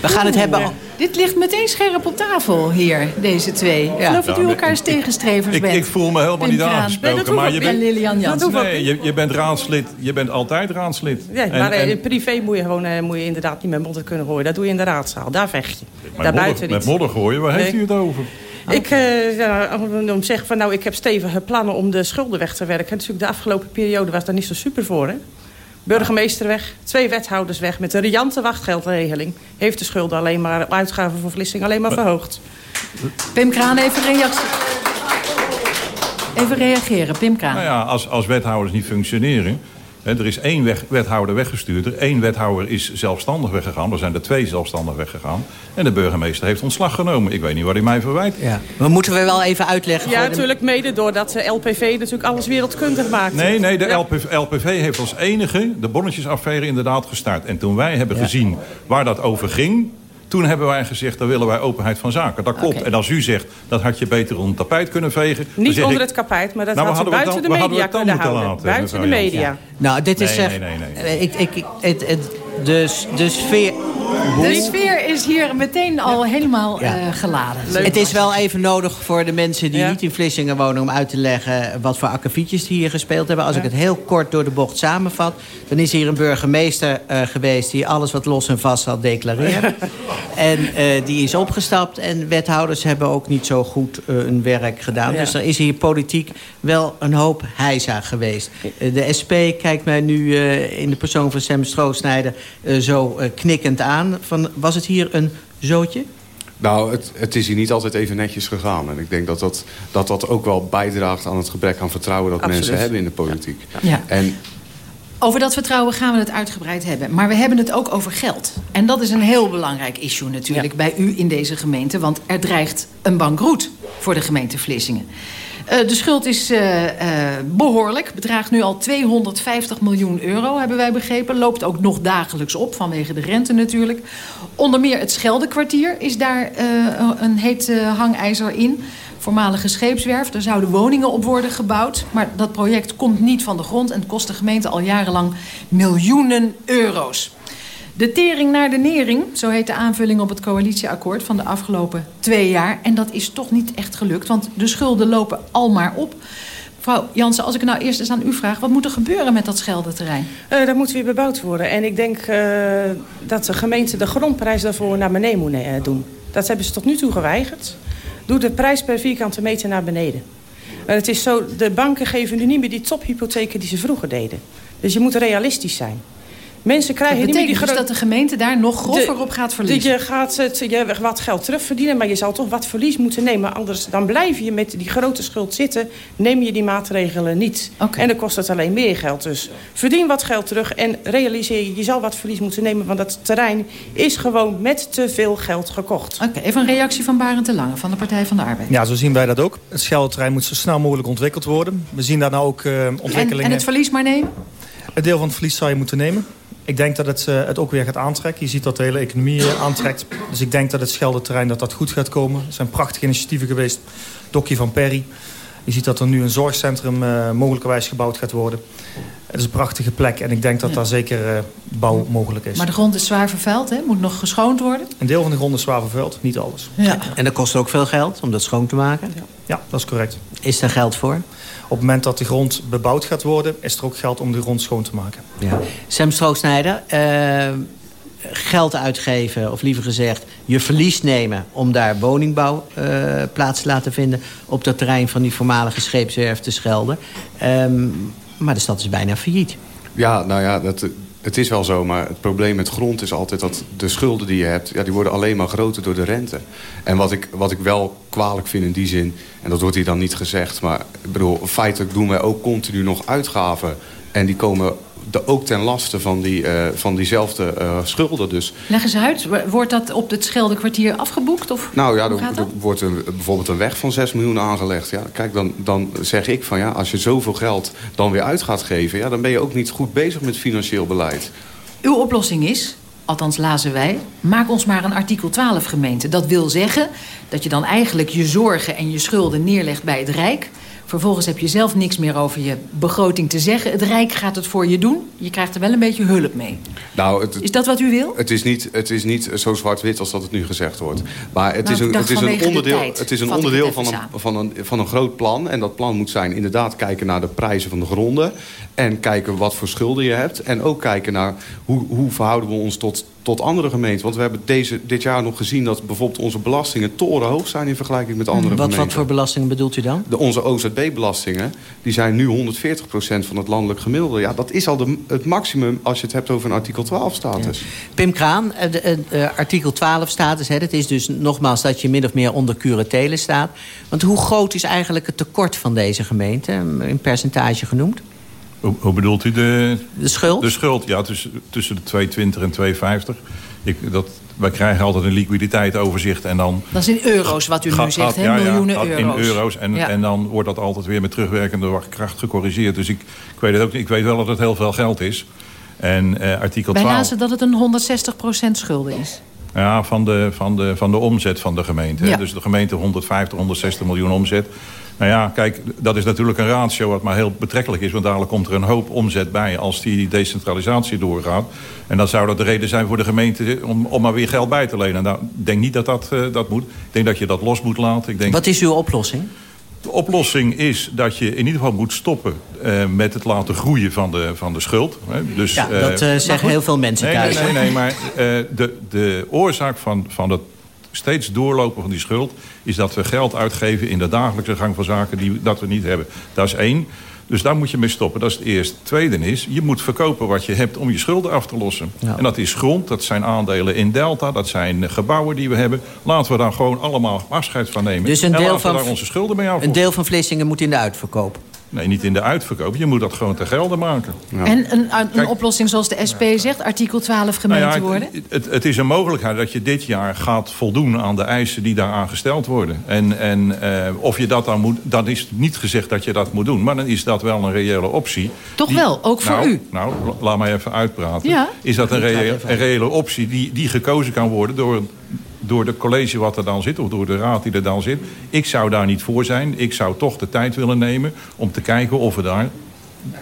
We gaan het hebben... Dit ligt meteen scherp op tafel hier, deze twee. Ik geloof dat u elkaars tegenstrevers ik, bent. Ik voel me helemaal niet aangesproken. Nee, maar je bent, Lilian Jansen. Nee, je, je, bent raadslid. Je bent altijd raadslid. Ja, en, maar en, in privé moet je, gewoon, uh, moet je inderdaad niet met modder kunnen gooien. Dat doe je in de raadzaal. Daar vecht je. Met, modder, met modder gooien, waar nee. heeft u het over? Ik uh, ja, om zeggen van nou, ik heb stevige plannen om de schulden weg te werken. Natuurlijk de afgelopen periode was daar niet zo super voor. Hè? Burgemeester weg, twee wethouders weg met een riante wachtgeldregeling. Heeft de schulden alleen maar, uitgaven voor Vlissing alleen maar verhoogd. Pim Kraan, even reactie. Even reageren, Pim Kraan. Nou ja, als, als wethouders niet functioneren... Er is één weg, wethouder weggestuurd. Eén wethouder is zelfstandig weggegaan. Er zijn er twee zelfstandig weggegaan. En de burgemeester heeft ontslag genomen. Ik weet niet wat hij mij verwijt. Ja. Maar moeten we wel even uitleggen... Ja, natuurlijk mede doordat de LPV natuurlijk alles wereldkundig maakt. Nee, nee, de ja. LPV, LPV heeft als enige de bonnetjesaffaire inderdaad gestart. En toen wij hebben ja. gezien waar dat over ging... Toen hebben wij gezegd, daar willen wij openheid van zaken. Dat klopt. Okay. En als u zegt, dat had je beter onder het tapijt kunnen vegen... Niet onder ik, het tapijt, maar dat nou, had u buiten dan, de media kunnen houden. Laten, buiten de media. Ja. Nou, dit is... Nee, nee, nee. nee. Ik, ik, het, het, de, de sfeer... De sfeer is hier meteen al helemaal ja. uh, geladen. Leuk. Het is wel even nodig voor de mensen die ja. niet in Vlissingen wonen... om uit te leggen wat voor akkefietjes die hier gespeeld hebben. Als ja. ik het heel kort door de bocht samenvat... dan is hier een burgemeester uh, geweest... die alles wat los en vast had declareerd. en uh, die is opgestapt. En wethouders hebben ook niet zo goed hun werk gedaan. Dus er is hier politiek wel een hoop heisa geweest. de SP kijkt mij nu in de persoon van Sam Stroosnijder... zo knikkend aan. Van, was het hier een zootje? Nou, het, het, is hier niet altijd even netjes gegaan. En ik denk dat dat, dat, dat ook wel bijdraagt aan het gebrek aan vertrouwen... dat Absoluut. mensen hebben in de politiek. Ja. En over dat vertrouwen gaan we het uitgebreid hebben. Maar we hebben het ook over geld. En dat is een heel belangrijk issue natuurlijk ja. bij u in deze gemeente. Want er dreigt een bankroet voor de gemeente Vlissingen. Uh, de schuld is uh, uh, behoorlijk. Bedraagt nu al 250 miljoen euro, hebben wij begrepen. Loopt ook nog dagelijks op, vanwege de rente natuurlijk. Onder meer het Scheldekwartier is daar een heet hangijzer in. Voormalige scheepswerf. Daar zouden woningen op worden gebouwd. Maar dat project komt niet van de grond... en kost de gemeente al jarenlang miljoenen euro's. De tering naar de nering, zo heet de aanvulling op het coalitieakkoord van de afgelopen twee jaar. En dat is toch niet echt gelukt, want de schulden lopen al maar op. Mevrouw Jansen, als ik nou eerst eens aan u vraag... wat moet er gebeuren met dat Scheldenterrein? Uh, dat moet weer bebouwd worden. En ik denk uh, dat de gemeente de grondprijs daarvoor naar beneden moet uh, doen. Dat hebben ze tot nu toe geweigerd. Doe de prijs per vierkante meter naar beneden. Het is zo, de banken geven nu niet meer die tophypotheken die ze vroeger deden. Dus je moet realistisch zijn. Mensen krijgen dat niet meer die dus dat de gemeente daar nog grover op gaat verliezen? Je gaat het, je wat geld terugverdienen, maar je zal toch wat verlies moeten nemen. Anders dan blijf je met die grote schuld zitten, neem je die maatregelen niet. Okay. En dan kost het alleen meer geld. Dus verdien wat geld terug en realiseer je, je zal wat verlies moeten nemen. Want dat terrein is gewoon met te veel geld gekocht. Oké, okay, even een reactie van Barend de Lange van de Partij van de Arbeid. Ja, zo zien wij dat ook. Het Schelterrein moet zo snel mogelijk ontwikkeld worden. We zien daar nou ook uh, ontwikkelingen... En, en het verlies maar nemen? Een deel van het verlies zou je moeten nemen. Ik denk dat het, uh, het ook weer gaat aantrekken. Je ziet dat de hele economie uh, aantrekt. Dus ik denk dat het Scheldeterrein dat dat goed gaat komen. Er zijn prachtige initiatieven geweest. Dokkie van Perry. Je ziet dat er nu een zorgcentrum uh, mogelijkerwijs gebouwd gaat worden. Het is een prachtige plek en ik denk dat daar zeker uh, bouw mogelijk is. Maar de grond is zwaar vervuild, hè? Moet nog geschoond worden? Een deel van de grond is zwaar vervuild, niet alles. Ja. En dat kost ook veel geld om dat schoon te maken? Ja, ja dat is correct. Is daar geld voor? Op het moment dat de grond bebouwd gaat worden... is er ook geld om de grond schoon te maken. Ja. Sam Stroosnijder, uh, geld uitgeven, of liever gezegd... je verlies nemen om daar woningbouw uh, plaats te laten vinden... op dat terrein van die voormalige scheepswerf te Schelden. Um, maar de stad is bijna failliet. Ja, nou ja, dat, het is wel zo, maar het probleem met grond is altijd dat de schulden die je hebt... Ja, die worden alleen maar groter door de rente. En wat ik, wat ik wel kwalijk vind in die zin, en dat wordt hier dan niet gezegd... maar ik bedoel, feitelijk doen wij ook continu nog uitgaven... en die komen de, ook ten laste van, die, uh, van diezelfde uh, schulden. Dus. Leg eens uit, wordt dat op het Scheldekwartier afgeboekt? Of nou ja, er, er wordt een, bijvoorbeeld een weg van 6 miljoen aangelegd. Ja, kijk, dan, dan zeg ik van ja, als je zoveel geld dan weer uit gaat geven... Ja, dan ben je ook niet goed bezig met financieel beleid. Uw oplossing is, althans lazen wij... maak ons maar een artikel 12 gemeente. Dat wil zeggen dat je dan eigenlijk je zorgen en je schulden neerlegt bij het Rijk... Vervolgens heb je zelf niks meer over je begroting te zeggen. Het Rijk gaat het voor je doen. Je krijgt er wel een beetje hulp mee. Nou, het, is dat wat u wil? Het is niet, het is niet zo zwart-wit als dat het nu gezegd wordt. Maar het nou, is een, het is een onderdeel, het is een onderdeel van, een, van, een, van een groot plan. En dat plan moet zijn inderdaad kijken naar de prijzen van de gronden. En kijken wat voor schulden je hebt. En ook kijken naar hoe, hoe verhouden we ons tot, tot andere gemeenten. Want we hebben deze, dit jaar nog gezien dat bijvoorbeeld onze belastingen torenhoog zijn in vergelijking met andere wat, gemeenten. Wat voor belastingen bedoelt u dan? De, onze OZB-belastingen die zijn nu 140% van het landelijk gemiddelde. Ja, dat is al de, het maximum als je het hebt over een artikel 12-status. Pim Kraan, de, de, de artikel 12-status, het is dus nogmaals dat je min of meer onder curatele staat. Want hoe groot is eigenlijk het tekort van deze gemeente, in percentage genoemd? Hoe, hoe, bedoelt u de... De schuld? De schuld, ja, tussen, tussen de 220 en 250. Ik, dat, wij krijgen altijd een liquiditeitsoverzicht en dan... Dat is in euro's wat u nu zegt, hè? Ja, miljoenen ja, euro's. In euro's en, en dan wordt dat altijd weer met terugwerkende kracht gecorrigeerd. Dus ik, ik, weet, het ook, ik weet wel dat het heel veel geld is. En uh, artikel 12... Wij lazen dat het een 160% schulden is. Ja, van de, van, de, van de omzet van de gemeente. Ja. Dus de gemeente 150, 160 miljoen omzet. Nou ja, kijk, dat is natuurlijk een ratio wat maar heel betrekkelijk is. Want dadelijk komt er een hoop omzet bij als die decentralisatie doorgaat. En dan zou dat de reden zijn voor de gemeente om, om maar weer geld bij te lenen. Nou, ik denk niet dat dat, uh, dat moet. Ik denk dat je dat los moet laten. Ik denk... Wat is uw oplossing? De oplossing is dat je in ieder geval moet stoppen uh, met het laten groeien van de, van de schuld. Dus, ja, dat uh, zeggen heel veel mensen nee, thuis. Nee, nee, nee maar de, de oorzaak van, van dat steeds doorlopen van die schuld... is dat we geld uitgeven in de dagelijkse gang van zaken die dat we niet hebben. Dat is één. Dus daar moet je mee stoppen. Dat is het eerste. Tweede is, je moet verkopen wat je hebt om je schulden af te lossen. Ja. En dat is grond, dat zijn aandelen in Delta, dat zijn gebouwen die we hebben. Laten we daar gewoon allemaal afscheid van nemen. Dus een en deel van, daar onze schulden mee aflossen. Een deel van Vlissingen moet in de uitverkoop. Nee, niet in de uitverkoop. Je moet dat gewoon te gelden maken. Ja. En een, een Kijk, oplossing zoals de SP zegt, artikel 12 gemeente nou ja, worden? Het, het, het, is een mogelijkheid dat je dit jaar gaat voldoen aan de eisen die daaraan gesteld worden. En, en uh, of je dat dan moet, dan is niet gezegd dat je dat moet doen. Maar dan is dat wel een reële optie. Toch die, wel, ook voor nou, u? Nou, laat mij even uitpraten. Ja. Is dat een, reële, een reële optie die, die gekozen kan worden door door de college wat er dan zit, of door de raad die er dan zit. Ik zou daar niet voor zijn. Ik zou toch de tijd willen nemen om te kijken of we daar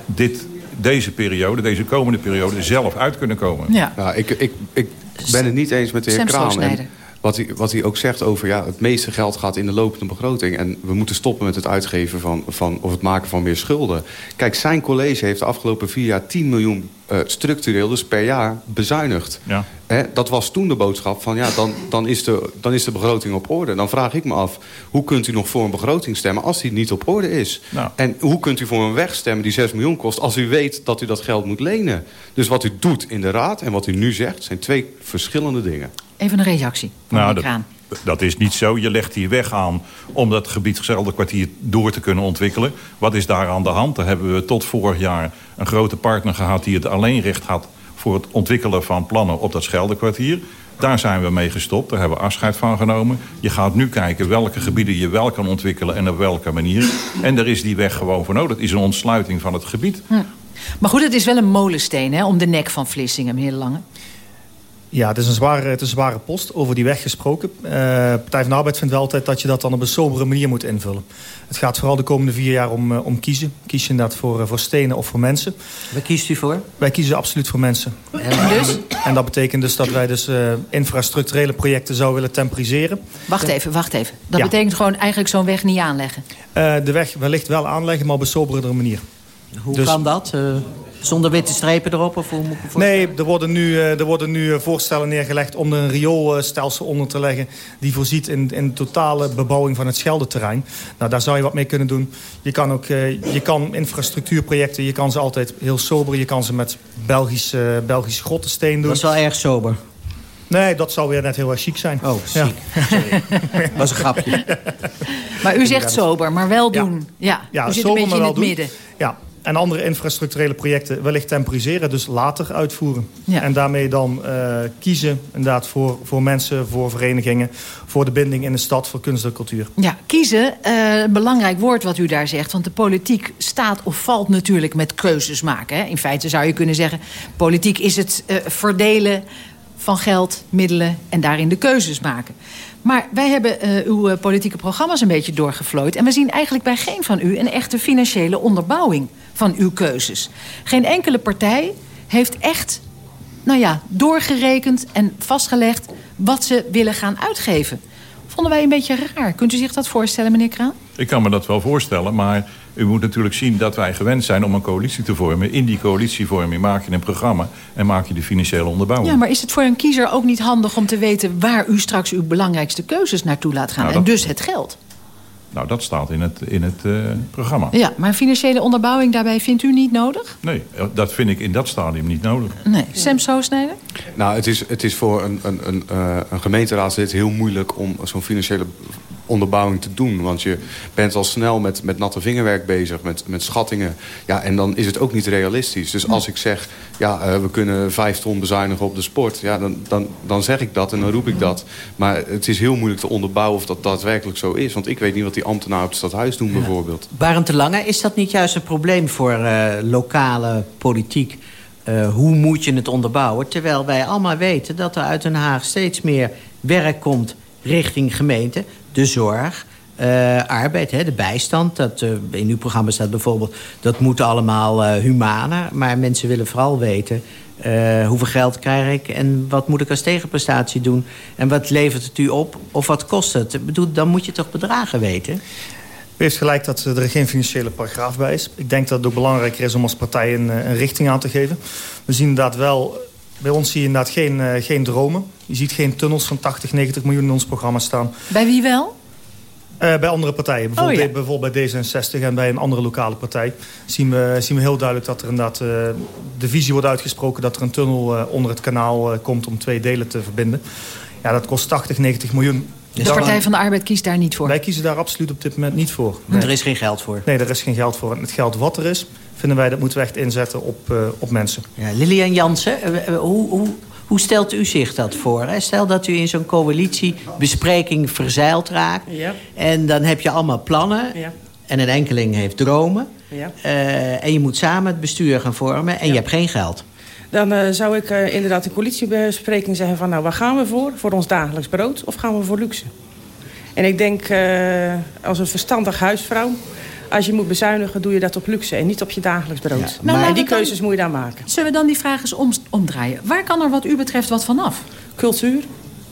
dit, deze periode, deze komende periode, zelf uit kunnen komen. Ja. Nou, ik, ik, ik ben het niet eens met de heer Kraan. Wat hij, wat hij ook zegt over ja, het meeste geld gaat in de lopende begroting. En we moeten stoppen met het uitgeven van, van of het maken van meer schulden. Kijk, zijn college heeft de afgelopen vier jaar 10 miljoen uh, structureel, dus per jaar, bezuinigd. Ja. Hè, dat was toen de boodschap van ja, dan, dan, is de, dan is de begroting op orde. Dan vraag ik me af, hoe kunt u nog voor een begroting stemmen als die niet op orde is? Nou. En hoe kunt u voor een weg stemmen die 6 miljoen kost als u weet dat u dat geld moet lenen? Dus wat u doet in de raad en wat u nu zegt, zijn twee verschillende dingen. Even een reactie van nou, dat is niet zo. Je legt hier weg aan om dat gebied kwartier door te kunnen ontwikkelen. Wat is daar aan de hand? Daar hebben we tot vorig jaar een grote partner gehad... die het alleenrecht had voor het ontwikkelen van plannen op dat Scheldekwartier. Daar zijn we mee gestopt, daar hebben we afscheid van genomen. Je gaat nu kijken welke gebieden je wel kan ontwikkelen en op welke manier. En daar is die weg gewoon voor nodig. Dat is een ontsluiting van het gebied. Hm. Maar goed, het is wel een molensteen hè, om de nek van Vlissingen, meneer Lange. Ja, het is, een zware, het is een zware post, over die weg gesproken. Uh, Partij van de Arbeid vindt wel altijd dat je dat dan op een sobere manier moet invullen. Het gaat vooral de komende vier jaar om, uh, om kiezen. Kies je inderdaad voor, uh, voor stenen of voor mensen. Waar kiest u voor? Wij kiezen absoluut voor mensen. En dus? En dat betekent dus dat wij dus infrastructurele projecten zouden willen temporiseren. Wacht even, wacht even. Dat ja. betekent gewoon eigenlijk zo'n weg niet aanleggen? de weg wellicht wel aanleggen, maar op een soberere manier. Hoe dus, kan dat? Zonder witte strepen erop? Of hoe moet ik nee, er worden, nu, eh, er worden nu eh, voorstellen neergelegd om er een rioolstelsel onder te leggen... die voorziet in, in de totale bebouwing van het Scheldeterrein. Nou, daar zou je wat mee kunnen doen. Je kan ook uh, je kan infrastructuurprojecten, je kan ze altijd heel sober... je kan ze met Belgisch, uh, Belgisch grottensteen doen. Dat is wel erg sober. Nee, dat zou weer net heel erg chic zijn. Oh, chic. Ja. Sorry. dat was een grapje. Maar u zegt sober, maar wel doen. Ja, ja. u zit een beetje in het midden. Ja, en andere infrastructurele projecten wellicht temporiseren, dus later uitvoeren. En daarmee dan uh, kiezen inderdaad voor, voor mensen, voor verenigingen... voor de binding in de stad, voor kunst en cultuur. Ja, kiezen, uh, belangrijk woord wat u daar zegt. Want de politiek staat of valt natuurlijk met keuzes maken. Hè? In feite zou je kunnen zeggen, politiek is het uh, verdelen van geld, middelen en daarin de keuzes maken. Maar wij hebben uh, uw politieke programma's een beetje doorgevlooid... en we zien eigenlijk bij geen van u een echte financiële onderbouwing van uw keuzes. Geen enkele partij heeft echt nou ja, doorgerekend en vastgelegd wat ze willen gaan uitgeven. Vonden wij een beetje raar. Kunt u zich dat voorstellen, meneer Kraan? Ik kan me dat wel voorstellen, maar u moet natuurlijk zien dat wij gewend zijn om een coalitie te vormen. In die coalitievorming maak je een programma en maak je de financiële onderbouwing. Ja, maar is het voor een kiezer ook niet handig om te weten... waar u straks uw belangrijkste keuzes naartoe laat gaan? Nou, en dus het geld? Nou, dat staat in het, in het uh, programma. Ja, maar financiële onderbouwing daarbij vindt u niet nodig? Nee, dat vind ik in dat stadium niet nodig. Nee. Sam Soosnijder? Nou, het is, het is voor een, een, een, uh, een gemeenteraadslid heel moeilijk om zo'n financiële onderbouwing te doen. Want je bent al snel met, met natte vingerwerk bezig, met, met schattingen. Ja, en dan is het ook niet realistisch. Dus als ik zeg, ja, uh, we kunnen vijf ton bezuinigen op de sport... Ja, dan, dan, dan zeg ik dat en dan roep ik dat. Maar het is heel moeilijk te onderbouwen of dat daadwerkelijk zo is. Want ik weet niet wat die ambtenaren op het stadhuis doen bijvoorbeeld. Barend te Lange, is dat niet juist een probleem voor uh, lokale politiek... Uh, hoe moet je het onderbouwen? Terwijl wij allemaal weten dat er uit Den Haag steeds meer werk komt richting gemeente de zorg, uh, arbeid, hè, de bijstand. Dat, uh, in uw programma staat bijvoorbeeld... dat moet allemaal uh, humaner. Maar mensen willen vooral weten... hoeveel geld krijg ik en wat moet ik als tegenprestatie doen... en wat levert het u op of wat kost het? Dan moet je toch bedragen weten? U heeft gelijk dat er geen financiële paragraaf bij is. Ik denk dat het ook belangrijker is om als partij een, richting aan te geven. We zien inderdaad wel bij ons zie je inderdaad geen, geen dromen. Je ziet geen tunnels van 80, 90 miljoen in ons programma staan. Bij wie wel? Uh, bij andere partijen. Bijvoorbeeld, oh, ja. bijvoorbeeld bij D66 en bij een andere lokale partij... zien we, zien we heel duidelijk dat er inderdaad uh, de visie wordt uitgesproken... dat er een tunnel uh, onder het kanaal komt om twee delen te verbinden. Ja, dat kost 80, 90 miljoen. De Partij van de Arbeid kiest daar niet voor? Wij kiezen daar absoluut op dit moment niet voor. Nee. Er is geen geld voor? Nee, er is geen geld voor. En het geld wat er is, vinden wij dat moeten we echt inzetten op, op mensen. Ja, Lilian Jansen, hoe, hoe, hoe stelt u zich dat voor? Hè? Stel dat u in zo'n coalitiebespreking verzeild raakt... Ja. en dan heb je allemaal plannen... Ja. en een enkeling heeft dromen... Ja. Uh, en je moet samen het bestuur gaan vormen en je hebt geen geld. Dan uh, zou ik uh, inderdaad in coalitiebespreking zeggen van... nou, waar gaan we voor? Voor ons dagelijks brood of gaan we voor luxe? En ik denk, als een verstandig huisvrouw als je moet bezuinigen, doe je dat op luxe en niet op je dagelijks brood. Ja, nou, maar die keuzes moet je dan maken. Zullen we dan die vraag eens om, omdraaien? Waar kan er wat u betreft wat vanaf? Cultuur.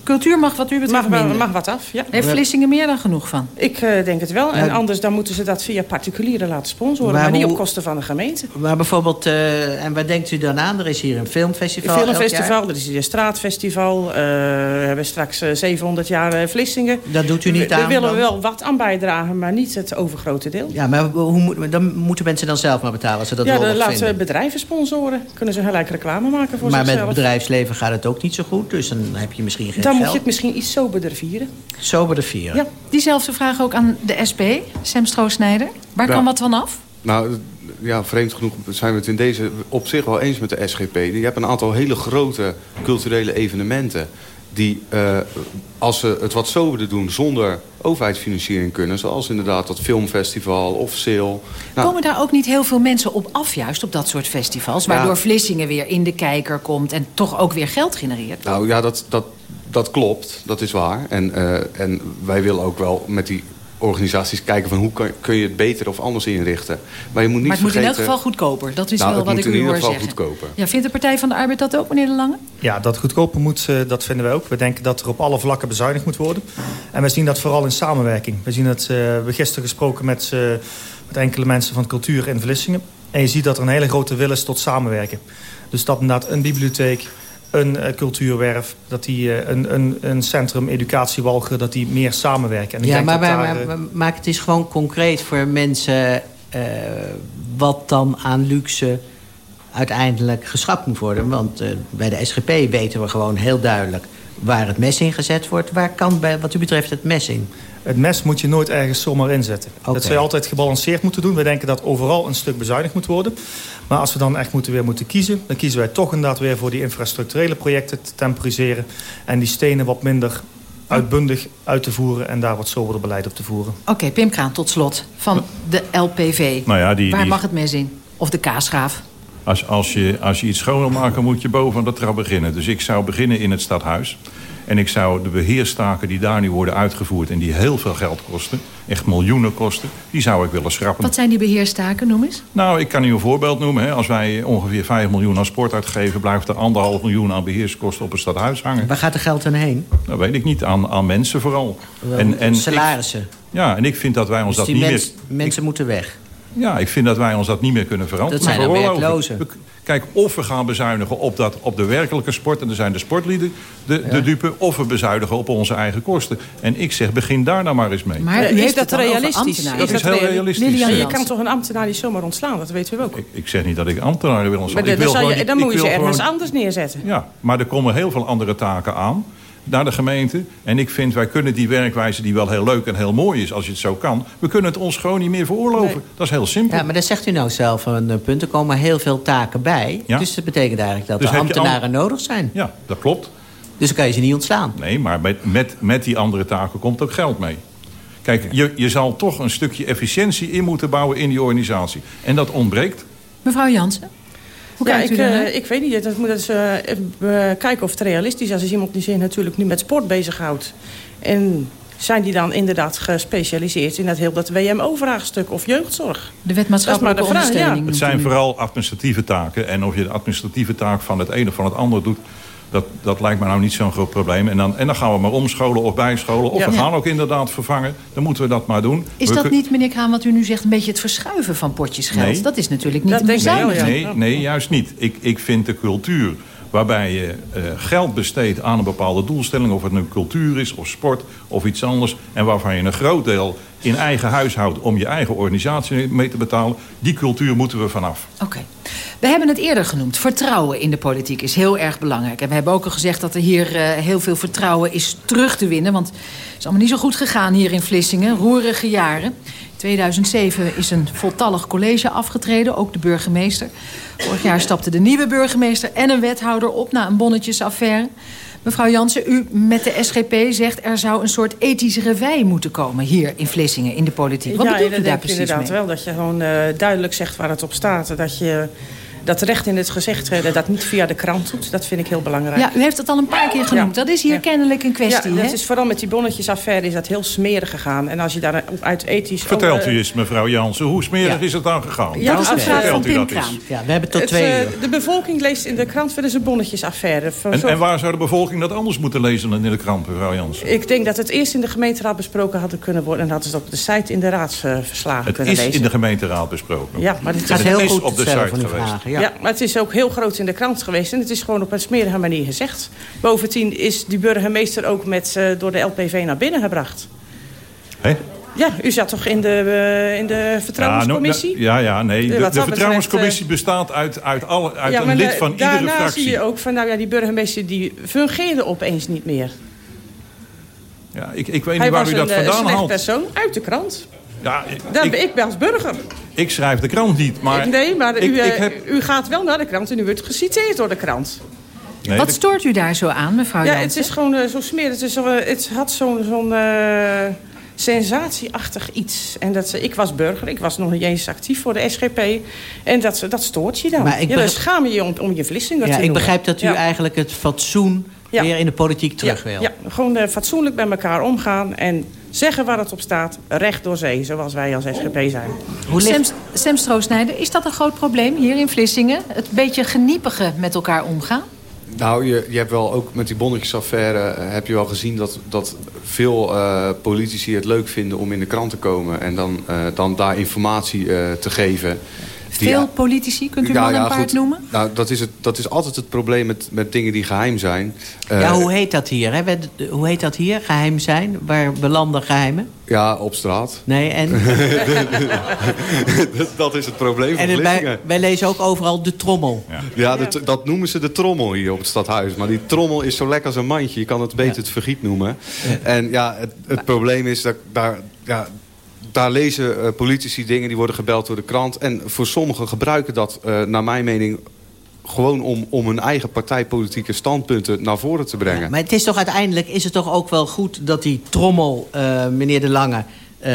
Cultuur mag wat u betreft mag, mag wat af, ja. Heeft Vlissingen meer dan genoeg van? Ik uh, denk het wel. En anders dan moeten ze dat via particulieren laten sponsoren. Maar, maar niet op kosten van de gemeente. Maar bijvoorbeeld, uh, en waar denkt u dan aan? Er is hier een filmfestival Een filmfestival, er is hier een straatfestival. Uh, we hebben straks 700 jaar Vlissingen. Dat doet u niet we, aan? We willen dan? wel wat aan bijdragen, maar niet het overgrote deel. Ja, maar hoe, dan moeten mensen dan zelf maar betalen als ze dat ja, dan laten we bedrijven sponsoren. Kunnen ze gelijk reclame maken voor maar zichzelf. Maar met het bedrijfsleven gaat het ook niet zo goed. Dus dan heb je misschien geen dan moet je het misschien iets soberder vieren. Soberder vieren? Ja. Diezelfde vraag ook aan de SP, Sam Stroosnijder. Waar ja. kan wat van af? Nou, ja, vreemd genoeg zijn we het in deze op zich wel eens met de SGP. Je hebt een aantal hele grote culturele evenementen. die, uh, als ze het wat soberder doen zonder overheidsfinanciering kunnen... zoals inderdaad dat filmfestival of sale. Nou, Komen daar ook niet heel veel mensen op af, juist op dat soort festivals... waardoor Vlissingen weer in de kijker komt en toch ook weer geld genereert? Nou ja, dat, dat, dat klopt, dat is waar. En, uh, en wij willen ook wel met die organisaties kijken van hoe kun je het beter of anders inrichten. Maar, je moet niet maar het vergeten... moet in elk geval goedkoper. Dat is nou, wel wat ik u hoor zeggen. in ieder geval goedkoper. Ja, vindt de Partij van de Arbeid dat ook, meneer De Lange? Ja, dat goedkoper moet, eh, dat vinden wij ook. We denken dat er op alle vlakken bezuinigd moet worden. En we zien dat vooral in samenwerking. We zien het, uh, we hebben gisteren gesproken met, uh, met enkele mensen van cultuur in Vlissingen. En je ziet dat er een hele grote wil is tot samenwerken. Dus dat inderdaad een bibliotheek, een uh, cultuurwerf, dat die, uh, een, een, een centrum educatie Walger, dat die meer samenwerken. En ik ja, denk maar, dat maar, daar, maar, maak het eens gewoon concreet voor mensen uh, wat dan aan luxe uiteindelijk geschrapt moet worden. Want bij de SGP weten we gewoon heel duidelijk waar het mes in gezet wordt. Waar kan bij, wat u betreft het mes in? Het mes moet je nooit ergens zomaar inzetten. Okay. Dat zou je altijd gebalanceerd moeten doen. We denken dat overal een stuk bezuinigd moet worden. Maar als we dan echt moeten weer moeten kiezen... dan kiezen wij toch inderdaad weer voor die infrastructurele projecten te temporiseren... en die stenen wat minder uitbundig uit te voeren... en daar wat soberder beleid op te voeren. Oké, okay, Pim Kraan, tot slot van de LPV. Nou ja, die, Waar die... mag het mes in? Of de kaasgraaf? Als, als, je, als je iets schoon wil maken, moet je boven aan de trap beginnen. Dus ik zou beginnen in het stadhuis. En ik zou de beheerstaken die daar nu worden uitgevoerd... en die heel veel geld kosten, echt miljoenen kosten... die zou ik willen schrappen. Wat zijn die beheerstaken, noem eens? Nou, ik kan u een voorbeeld noemen. Hè. Als wij ongeveer 5 miljoen aan sport uitgeven... blijft er anderhalf miljoen aan beheerskosten op het stadhuis hangen. Waar gaat de geld dan heen? Dat weet ik niet. Aan, aan mensen vooral. Wel, en, en salarissen? Ik, ja, en ik vind dat wij ons dus dat niet mens, meer... Mensen ik, moeten weg? Ja, ik vind dat wij ons dat niet meer kunnen veranderen. Dat zijn dan werklozen. Kijk, of we gaan bezuinigen op, dat, op de werkelijke sport... en dan zijn de sportlieden de, Ja. de dupe... of we bezuinigen op onze eigen kosten. En ik zeg, begin daar nou maar eens mee. Maar is heeft dat dan realistisch? Dat is heel reali- realistisch. Lilian Maar je kan toch een ambtenaar niet zomaar ontslaan, dat weten we ook. Ik, ik zeg niet dat ik ambtenaren wil ontslaan. Maar Ik dan, wil je, gewoon- dan ik moet je ze ergens gewoon- anders neerzetten. Ja, maar er komen heel veel andere taken aan naar de gemeente. En ik vind, wij kunnen die werkwijze die wel heel leuk en heel mooi is... als je het zo kan, we kunnen het ons gewoon niet meer veroorloven. Nee. Dat is heel simpel. Ja, maar dat zegt u nou zelf een eh, punt. Er komen heel veel taken bij. Ja. Dus dat betekent eigenlijk dat Dus er ambtenaren nodig zijn. Ja, dat klopt. Dus dan kan je ze niet ontslaan. Nee, maar met, met, met die andere taken komt ook geld mee. Kijk, je, je zal toch een stukje efficiëntie in moeten bouwen in die organisatie. En dat ontbreekt. Mevrouw Jansen, hoe Ja, kijkt ik, u eh, ik weet niet. Dat moet eens eh, even, eh, kijken of het realistisch is. Als iemand die zich natuurlijk nu met sport bezighoudt. En zijn die dan inderdaad gespecialiseerd in dat heel dat WMO-vraagstuk of jeugdzorg? De wet maatschappelijke ondersteuning. Het zijn vooral administratieve taken. En of je de administratieve taak van het een of van het ander doet... Dat, dat lijkt me nou niet zo'n groot probleem. En dan, en dan gaan we maar omscholen of bijscholen. Of Ja. we Ja. gaan ook inderdaad vervangen. Dan moeten we dat maar doen. Is We dat kun- niet, meneer Kraan, wat u nu zegt... een beetje het verschuiven van potjes geld? Nee. Dat is natuurlijk niet Dat bezuiniging. ja. Nee, nee, juist niet. Ik, ik vind de cultuur waarbij je eh, geld besteedt aan een bepaalde doelstelling... of het nu cultuur is of sport of iets anders... en waarvan je een groot deel in eigen huis houdt... om je eigen organisatie mee te betalen... die cultuur moeten we vanaf. Oké. We hebben het eerder genoemd. Vertrouwen in de politiek is heel erg belangrijk. En we hebben ook al gezegd dat er hier eh, heel veel vertrouwen is terug te winnen. Want het is allemaal niet zo goed gegaan hier in Vlissingen. Roerige jaren. In 2007 is een voltallig college afgetreden, ook de burgemeester. Vorig jaar stapte de nieuwe burgemeester en een wethouder op... na een bonnetjesaffaire. Mevrouw Jansen, u met de SGP zegt... er zou een soort ethische revij moeten komen hier in Vlissingen, in de politiek. Wat ja, bedoelt u daar precies inderdaad mee? wel. Dat je gewoon eh, duidelijk zegt waar het op staat. Dat je dat recht in het gezicht eh, dat niet via de krant doet. Dat vind ik heel belangrijk. Ja, u heeft het al een paar keer genoemd. Dat is hier Ja. kennelijk een kwestie, Ja, hè? dat is vooral met die bonnetjesaffaire is dat heel smerig gegaan. En als je daar uit ethisch... Vertelt u eens, mevrouw Jansen, hoe smerig Ja. is het dan gegaan? Ja, dat is een vraag Vertelt van u Pim dat eens. Ja, we hebben tot het, twee eh, uur. de bevolking leest in de krant wel eens een bonnetjesaffaire. Van En, zo- en waar zou de bevolking dat anders moeten lezen dan in de krant, mevrouw Jansen? Ik denk dat het eerst in de gemeenteraad besproken hadden kunnen worden... en dat is op de site in de raadsverslagen Het kunnen is lezen. in de gemeenteraad besproken. Ja, maar dit Het gaat is Het heel is goed op de site van uw geweest. vragen. Ja. Ja. maar het is ook heel groot in de krant geweest. En het is gewoon op een smerige manier gezegd. Bovendien is die burgemeester ook met, eh, door de LPV naar binnen gebracht. Hè? Ja, u zat toch in de, eh, in de vertrouwenscommissie? Ja, no- ja, ja, nee. Eh, De, vertrouwenscommissie bestaat uit, uit, alle, uit ja, een lid van iedere daarna fractie. zie je ook van, nou ja, die burgemeester die fungeerde opeens niet meer. Ja, ik, ik weet Hij niet waar was u dat een, eh, vandaan slecht haalt. persoon uit de krant. Ja, ik, Dan ik, ben ik als burger. ik schrijf de krant niet, maar... nee, maar ik, u, eh, ik heb, u gaat wel naar de krant en u wordt geciteerd door de krant. Nee, Wat de- stoort u daar zo aan, mevrouw Ja, Jansen? het is gewoon eh, zo smerig. Het, is zo, eh, het had zo'n zo'n eh, sensatieachtig iets. En dat, ze- ik was burger, ik was nog niet eens actief voor de SGP. En dat, dat stoort je dan. Maar ik ja, dan schaam je je om, om je Vlissingen Ja, te ik begrijp dat u Ja. eigenlijk het fatsoen Ja. weer in de politiek terug ja, wil. Ja, gewoon fatsoenlijk met elkaar omgaan en zeggen waar het op staat. Recht door zee, zoals wij als SGP zijn. Sam, Sam Stroosnijder, is dat een groot probleem hier in Vlissingen? Het beetje geniepige met elkaar omgaan? Nou, je, je hebt wel ook met die bonnetjesaffaire eh, heb je wel gezien dat, dat veel eh, politici het leuk vinden om in de krant te komen en dan, eh, dan daar informatie eh, te geven. Die- Veel politici, kunt u Ja, man en ja, paard goed. noemen? Nou, dat is, het, dat is altijd het probleem met, met dingen die geheim zijn. Eh, ja, hoe heet dat hier? Hè? We- Hoe heet dat hier? Geheim zijn? Waar belanden geheimen? Ja, op straat. Nee, en... dat, dat is het probleem van en het- wij, wij lezen ook overal de trommel. Ja, dat, dat noemen ze de trommel hier op het stadhuis. Maar die trommel is zo lekker als een mandje. Je kan het beter het vergiet noemen. En ja, het, het probleem is dat daar... Ja, daar lezen eh, politici dingen, die worden gebeld door de krant. En voor sommigen gebruiken dat, eh, naar mijn mening... gewoon om, om hun eigen partijpolitieke standpunten naar voren te brengen. Maar het is toch uiteindelijk is het toch ook wel goed dat die trommel, eh, meneer De Lange,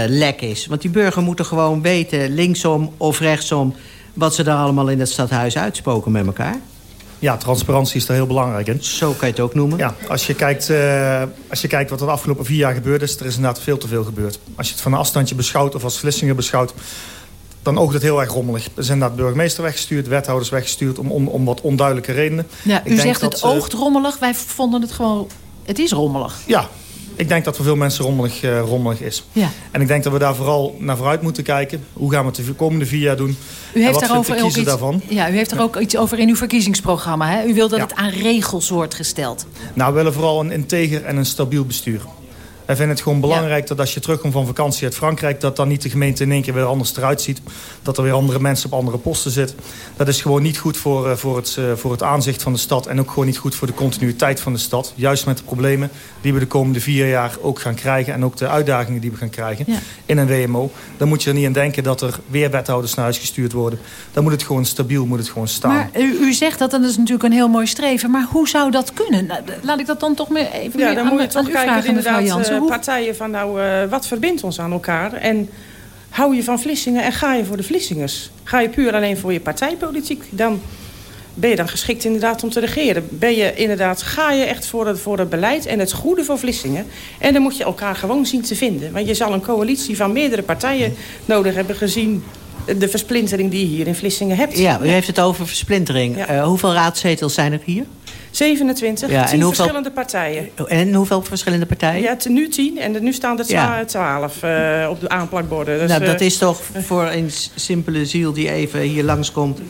lek is. Want die burger moeten gewoon weten, linksom of rechtsom... wat ze daar allemaal in het stadhuis uitspoken met elkaar. Ja, transparantie is daar heel belangrijk in. Zo kan je het ook noemen. Ja, als je kijkt, eh, als je kijkt wat er de afgelopen vier jaar gebeurd is... er is inderdaad veel te veel gebeurd. Als je het van een afstandje beschouwt of als Vlissingen beschouwt... dan oogt het heel erg rommelig. Er zijn inderdaad burgemeester weggestuurd, wethouders weggestuurd... om, om, om wat onduidelijke redenen. Ja, Ik u denk zegt dat, het eh, oogt rommelig. Wij vonden het gewoon... Het is rommelig. Ja, ik denk dat voor veel mensen rommelig, eh, rommelig is. Ja. En ik denk dat we daar vooral naar vooruit moeten kijken. Hoe gaan we het de komende vier jaar doen? U en heeft, wat de ook iets, daarvan? ja, u heeft er ook iets over in uw verkiezingsprogramma. Hè? U wil dat Ja. het aan regels wordt gesteld. Nou, we willen vooral een integer en een stabiel bestuur. Wij vinden het gewoon belangrijk dat als je terugkomt van vakantie uit Frankrijk... dat dan niet de gemeente in één keer weer anders eruit ziet. Dat er weer andere mensen op andere posten zitten. Dat is gewoon niet goed voor, eh, voor, het, eh, voor het aanzicht van de stad... en ook gewoon niet goed voor de continuïteit van de stad. Juist met de problemen die we de komende vier jaar ook gaan krijgen... en ook de uitdagingen die we gaan krijgen Ja. in een WMO. Dan moet je er niet aan denken dat er weer wethouders naar huis gestuurd worden. Dan moet het gewoon stabiel moet het gewoon staan. Maar u, u zegt dat en dat is natuurlijk een heel mooi streven. Maar hoe zou dat kunnen? Nou, laat ik dat dan toch meer even Ja, meer dan aan, moet je aan toch u kijken, vragen, mevrouw inderdaad, Jansen. Eh, Hoe- partijen van nou, eh, wat verbindt ons aan elkaar? En hou je van Vlissingen en ga je voor de Vlissingers? Ga je puur alleen voor je partijpolitiek? Dan ben je dan geschikt inderdaad om te regeren. Ben je inderdaad, ga je echt voor het, voor het beleid en het goede voor Vlissingen? En dan moet je elkaar gewoon zien te vinden. Want je zal een coalitie van meerdere partijen nodig hebben gezien... de versplintering die je hier in Vlissingen hebt. Ja, u heeft het over versplintering. Eh, hoeveel raadzetels zijn er hier? 27, Ja, en 10 hoeveel- verschillende partijen. En hoeveel verschillende partijen? Ja, het, nu 10 en er- nu staan er Ja. 12 eh, op de aanplakborden. Dus, nou, dat eh, is toch voor een simpele ziel die even hier langskomt...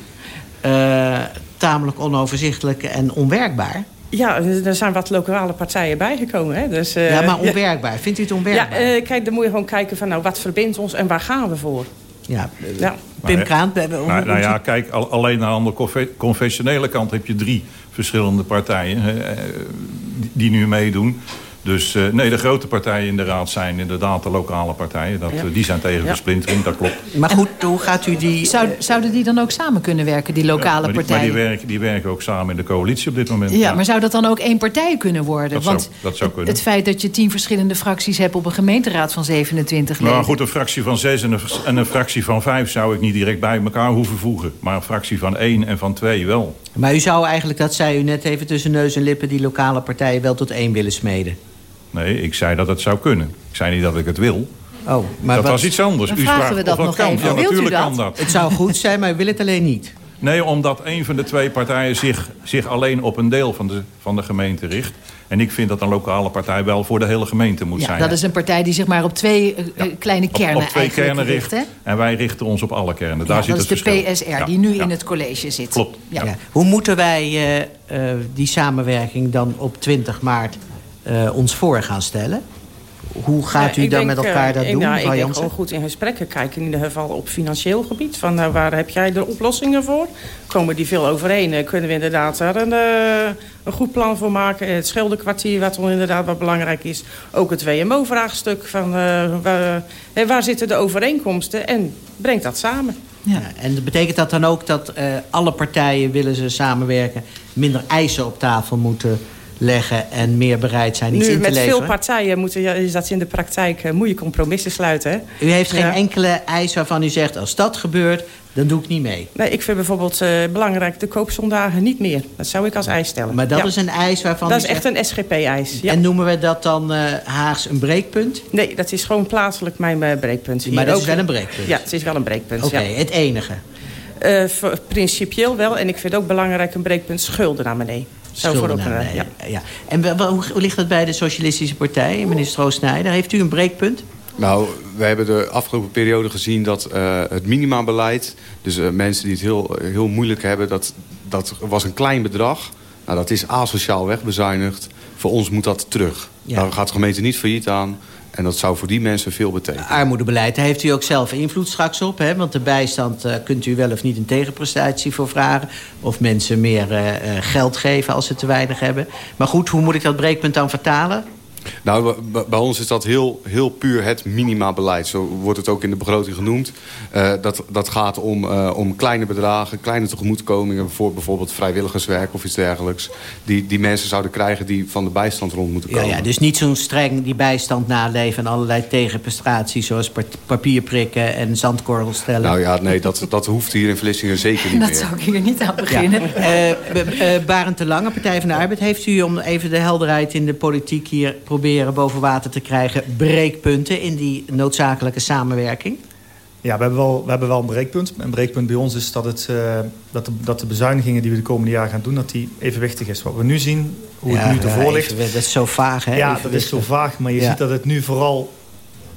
eh tamelijk onoverzichtelijk en onwerkbaar. Ja, er zijn wat lokale partijen bijgekomen. Hè? Dus, eh, ja, maar onwerkbaar. Vindt u het Ja, onwerkbaar? eh, kijk, dan moet je gewoon kijken van nou, wat verbindt ons en waar gaan we voor? Ja, Ja. Pim Kraan, Nou, nou ja, kijk, al- alleen aan de conventionele kant heb je drie verschillende partijen eh, die nu meedoen. Dus eh, nee, de grote partijen in de raad zijn inderdaad de lokale partijen. Dat, Ja. eh, die zijn tegen Ja. versplintering, dat klopt. Maar goed, hoe gaat u die... Zou, zouden die dan ook samen kunnen werken, die lokale maar die, maar partijen? die, werken, die werken ook samen in de coalitie op dit moment. Ja, maar zou dat dan ook één partij kunnen worden? Dat zou- Want dat zou kunnen. het feit dat je tien verschillende fracties hebt op een gemeenteraad van 27 Nou leden... goed, een fractie van zes en een, en een fractie van vijf zou ik niet direct bij elkaar hoeven voegen. Maar een fractie van één en van twee wel. Maar u zou eigenlijk, dat zei u net even tussen neus en lippen... die lokale partijen wel tot één willen smeden. Nee, ik zei dat het zou kunnen. Ik zei niet dat ik het wil. Oh, maar dat wat- was iets anders. Dan U vragen we dat nog kan. even. Ja, Wilt u natuurlijk dat? kan dat. Het zou goed zijn, maar u wil het alleen niet. Nee, omdat een van de twee partijen zich, zich alleen op een deel van de, van de gemeente richt. En ik vind dat een lokale partij wel voor de hele gemeente moet ja, zijn. dat is een partij die zich maar op twee eh, kleine kernen op twee kernen richt. En wij richten ons op alle kernen. Daar Ja, zit dat is de verschil. PSR Ja, die nu ja. in het college zit. Klopt. Ja. Ja. Hoe moeten wij eh, eh, die samenwerking dan op 20 maart eh, ons voor gaan stellen? Hoe gaat Ja, u dan denk, met elkaar eh, dat ik- doen, nou, Ik denk gewoon goed in gesprekken kijken. In ieder geval op financieel gebied. Van nou, waar heb jij de oplossingen voor? Komen die veel overeen? Eh, Kunnen we inderdaad daar een, eh, een goed plan voor maken? Het schilderkwartier, wat inderdaad wat belangrijk is. Ook het WMO-vraagstuk. Van eh, waar, eh, waar zitten de overeenkomsten? En breng dat samen. Ja. En betekent dat dan ook dat uh, alle partijen willen ze samenwerken... minder eisen op tafel moeten leggen en meer bereid zijn iets nu, in te leveren? met veel partijen moeten, is dat in de praktijk uh, moet je compromissen sluiten. Hè? U heeft geen enkele eis waarvan u zegt... als dat gebeurt, dan doe ik niet mee. Nee, ik vind bijvoorbeeld uh, belangrijk de koopzondagen niet meer. Dat zou ik als eis stellen. Maar dat ja. is een eis waarvan Dat is echt een SGP-eis. Ja. En noemen we dat dan uh, Haags een breekpunt? Nee, dat is gewoon plaatselijk mijn uh, breekpunt. Hier maar dat ook. is wel een breekpunt? Ja, het is wel een breekpunt. Oké, okay, het enige? Uh, principieel wel. En ik vind ook belangrijk een breekpunt schulden naar beneden. Zo voor ook, naar ja. ja. En hoe, hoe ligt dat bij de Socialistische Partij, minister Roosnijder? Heeft u een breekpunt? Nou, we hebben de afgelopen periode gezien dat uh, het minimabeleid... dus uh, mensen die het heel, heel moeilijk hebben, dat, dat was een klein bedrag. Nou, dat is asociaal wegbezuinigd. Voor ons moet dat terug. Ja. Daar gaat de gemeente niet failliet aan. En dat zou voor die mensen veel betekenen. Armoedebeleid, daar heeft u ook zelf invloed straks op. Hè? Want de bijstand uh, kunt u wel of niet een tegenprestatie voor vragen. Of mensen meer uh, geld geven als ze te weinig hebben. Maar goed, hoe moet ik dat breekpunt dan vertalen? Nou, bij ons is dat heel, heel puur het minimabeleid. Zo wordt het ook in de begroting genoemd. Uh, dat, dat gaat om, uh, om kleine bedragen, kleine tegemoetkomingen... voor bijvoorbeeld vrijwilligerswerk of iets dergelijks... die, die mensen zouden krijgen die van de bijstand rond moeten komen. Ja, ja dus niet zo'n streng die bijstand naleven... en allerlei tegenprestaties zoals papier prikken en zandkorrels stellen. Nou ja, nee, dat, dat hoeft hier in Vlissingen zeker niet dat meer. zou ik hier niet aan beginnen. Ja. Uh, Barend de Lange, Partij van de Arbeid... heeft u om even de helderheid in de politiek hier proberen boven water te krijgen... breekpunten in die noodzakelijke samenwerking? Ja, we hebben wel, we hebben wel een breekpunt. Een breekpunt bij ons is dat, het, uh, dat, de, dat de bezuinigingen die we de komende jaren gaan doen... dat die evenwichtig is. Wat we nu zien, hoe ja, het nu ervoor ja, ligt... Dat is zo vaag, hè? Ja, dat is zo vaag. Maar je ja. ziet dat het nu vooral...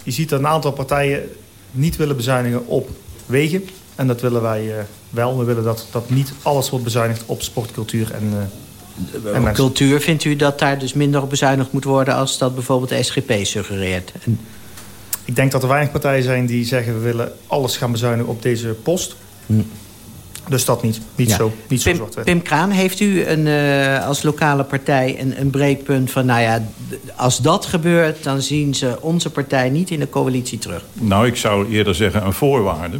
Je ziet dat een aantal partijen niet willen bezuinigen op wegen. En dat willen wij uh, wel. We willen dat, dat niet alles wordt bezuinigd op sport, cultuur en... Uh, en cultuur, vindt u dat daar dus minder op bezuinigd moet worden... als dat bijvoorbeeld de SGP suggereert? En... Ik denk dat er weinig partijen zijn die zeggen... we willen alles gaan bezuinigen op deze post. Hm. Dus dat niet. Niet ja. zo, niet Pim, zo zwart Pim Kraan, heeft u een, uh, als lokale partij een, een breekpunt van... nou ja, als dat gebeurt, dan zien ze onze partij niet in de coalitie terug? Nou, ik zou eerder zeggen een voorwaarde.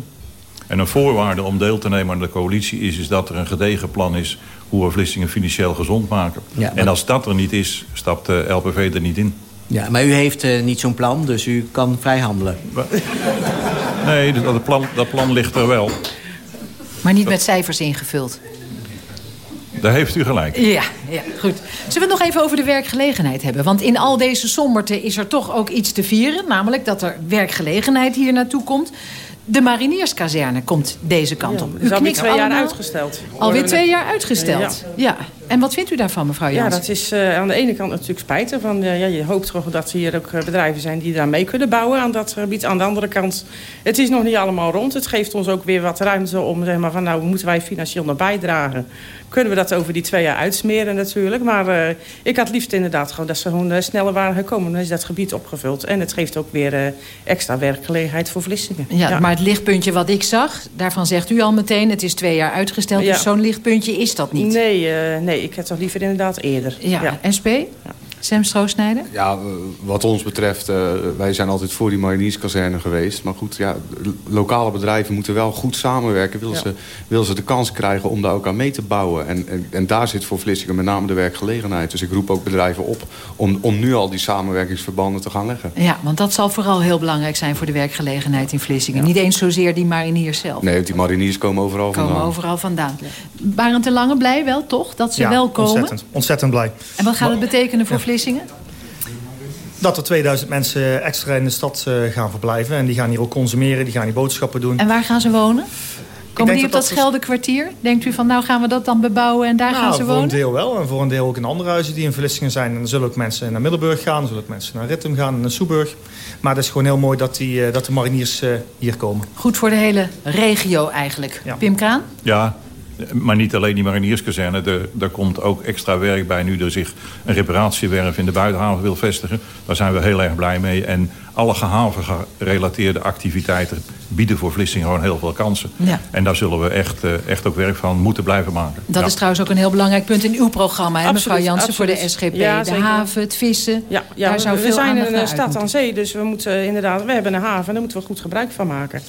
En een voorwaarde om deel te nemen aan de coalitie is, is dat er een gedegen plan is hoe we Vlissingen financieel gezond maken. Ja, maar... En als dat er niet is, stapt de LPV er niet in. Ja, maar u heeft uh, niet zo'n plan, dus u kan vrij handelen. Nee, dat plan, dat plan ligt er wel. Maar niet met cijfers ingevuld. Daar heeft u gelijk. Ja, ja, goed. Zullen we het nog even over de werkgelegenheid hebben? Want in al deze somberte is er toch ook iets te vieren. Namelijk dat er werkgelegenheid hier naartoe komt. De marinierskazerne komt deze kant op. Ja, is alweer twee jaar uitgesteld. Alweer twee jaar uitgesteld, ja. En wat vindt u daarvan, mevrouw Jans? Ja, dat is uh, aan de ene kant natuurlijk spijtig. Van, uh, ja, je hoopt toch dat hier ook bedrijven zijn die daar mee kunnen bouwen aan dat gebied. Aan de andere kant, het is nog niet allemaal rond. Het geeft ons ook weer wat ruimte om, zeg maar, van nou moeten wij financieel naar bijdragen. Kunnen we dat over die twee jaar uitsmeren natuurlijk. Maar uh, ik had liefst inderdaad gewoon dat ze gewoon sneller waren gekomen. Dan is dat gebied opgevuld. En het geeft ook weer extra werkgelegenheid voor Vlissingen. Ja, ja, maar het lichtpuntje wat ik zag, daarvan zegt u al meteen... het is twee jaar uitgesteld, ja. dus zo'n lichtpuntje is dat niet. Nee, nee ik heb toch liever inderdaad eerder. Ja, ja. SP? Ja. Sam Stroosnijden? Ja, wat ons betreft, uh, wij zijn altijd voor die marinierskazerne geweest. Maar goed, ja, lokale bedrijven moeten wel goed samenwerken. Willen, ja. ze, willen ze de kans krijgen om daar ook aan mee te bouwen. En, en, en, daar zit voor Vlissingen met name de werkgelegenheid. Dus ik roep ook bedrijven op om, om nu al die samenwerkingsverbanden te gaan leggen. Ja, want dat zal vooral heel belangrijk zijn voor de werkgelegenheid in Vlissingen. Ja. Niet eens zozeer die mariniers zelf. Nee, die mariniers komen overal komen vandaan. overal vandaan. Ja. Barend de Lange blij wel, toch? Dat ze wel komen? ontzettend. Ontzettend blij. En wat gaat het betekenen voor Vlissingen? Dat er 2000 mensen extra in de stad uh, gaan verblijven. En die gaan hier ook consumeren, die gaan hier boodschappen doen. En waar gaan ze wonen? Komen die op dat, dat Scheldekwartier? Denkt u van, nou gaan we dat dan bebouwen en daar nou, gaan ze wonen? voor een deel wel. En voor een deel ook in andere huizen die in Vlissingen zijn. En dan zullen ook mensen naar Middelburg gaan. Dan zullen ook mensen naar Rittem gaan en naar Soeburg. Maar het is gewoon heel mooi dat, die, uh, dat de mariniers uh, hier komen. Goed voor de hele regio eigenlijk. Ja. Pim Kraan? Ja, maar niet alleen die marinierskazerne. Er, er komt ook extra werk bij nu er zich een reparatiewerf in de buitenhaven wil vestigen. Daar zijn we heel erg blij mee. En alle gehaven-gerelateerde activiteiten bieden voor Vlissingen gewoon heel veel kansen. Ja. En daar zullen we echt, uh, echt ook werk van moeten blijven maken. Dat ja. is trouwens ook een heel belangrijk punt in uw programma, hè, mevrouw Jansen, absoluut. voor de SGP. Ja, de zeker. haven, het vissen. Ja, ja daar zou we, veel zijn een stad aan zee, dus we moeten inderdaad, we hebben een haven en daar moeten we goed gebruik van maken.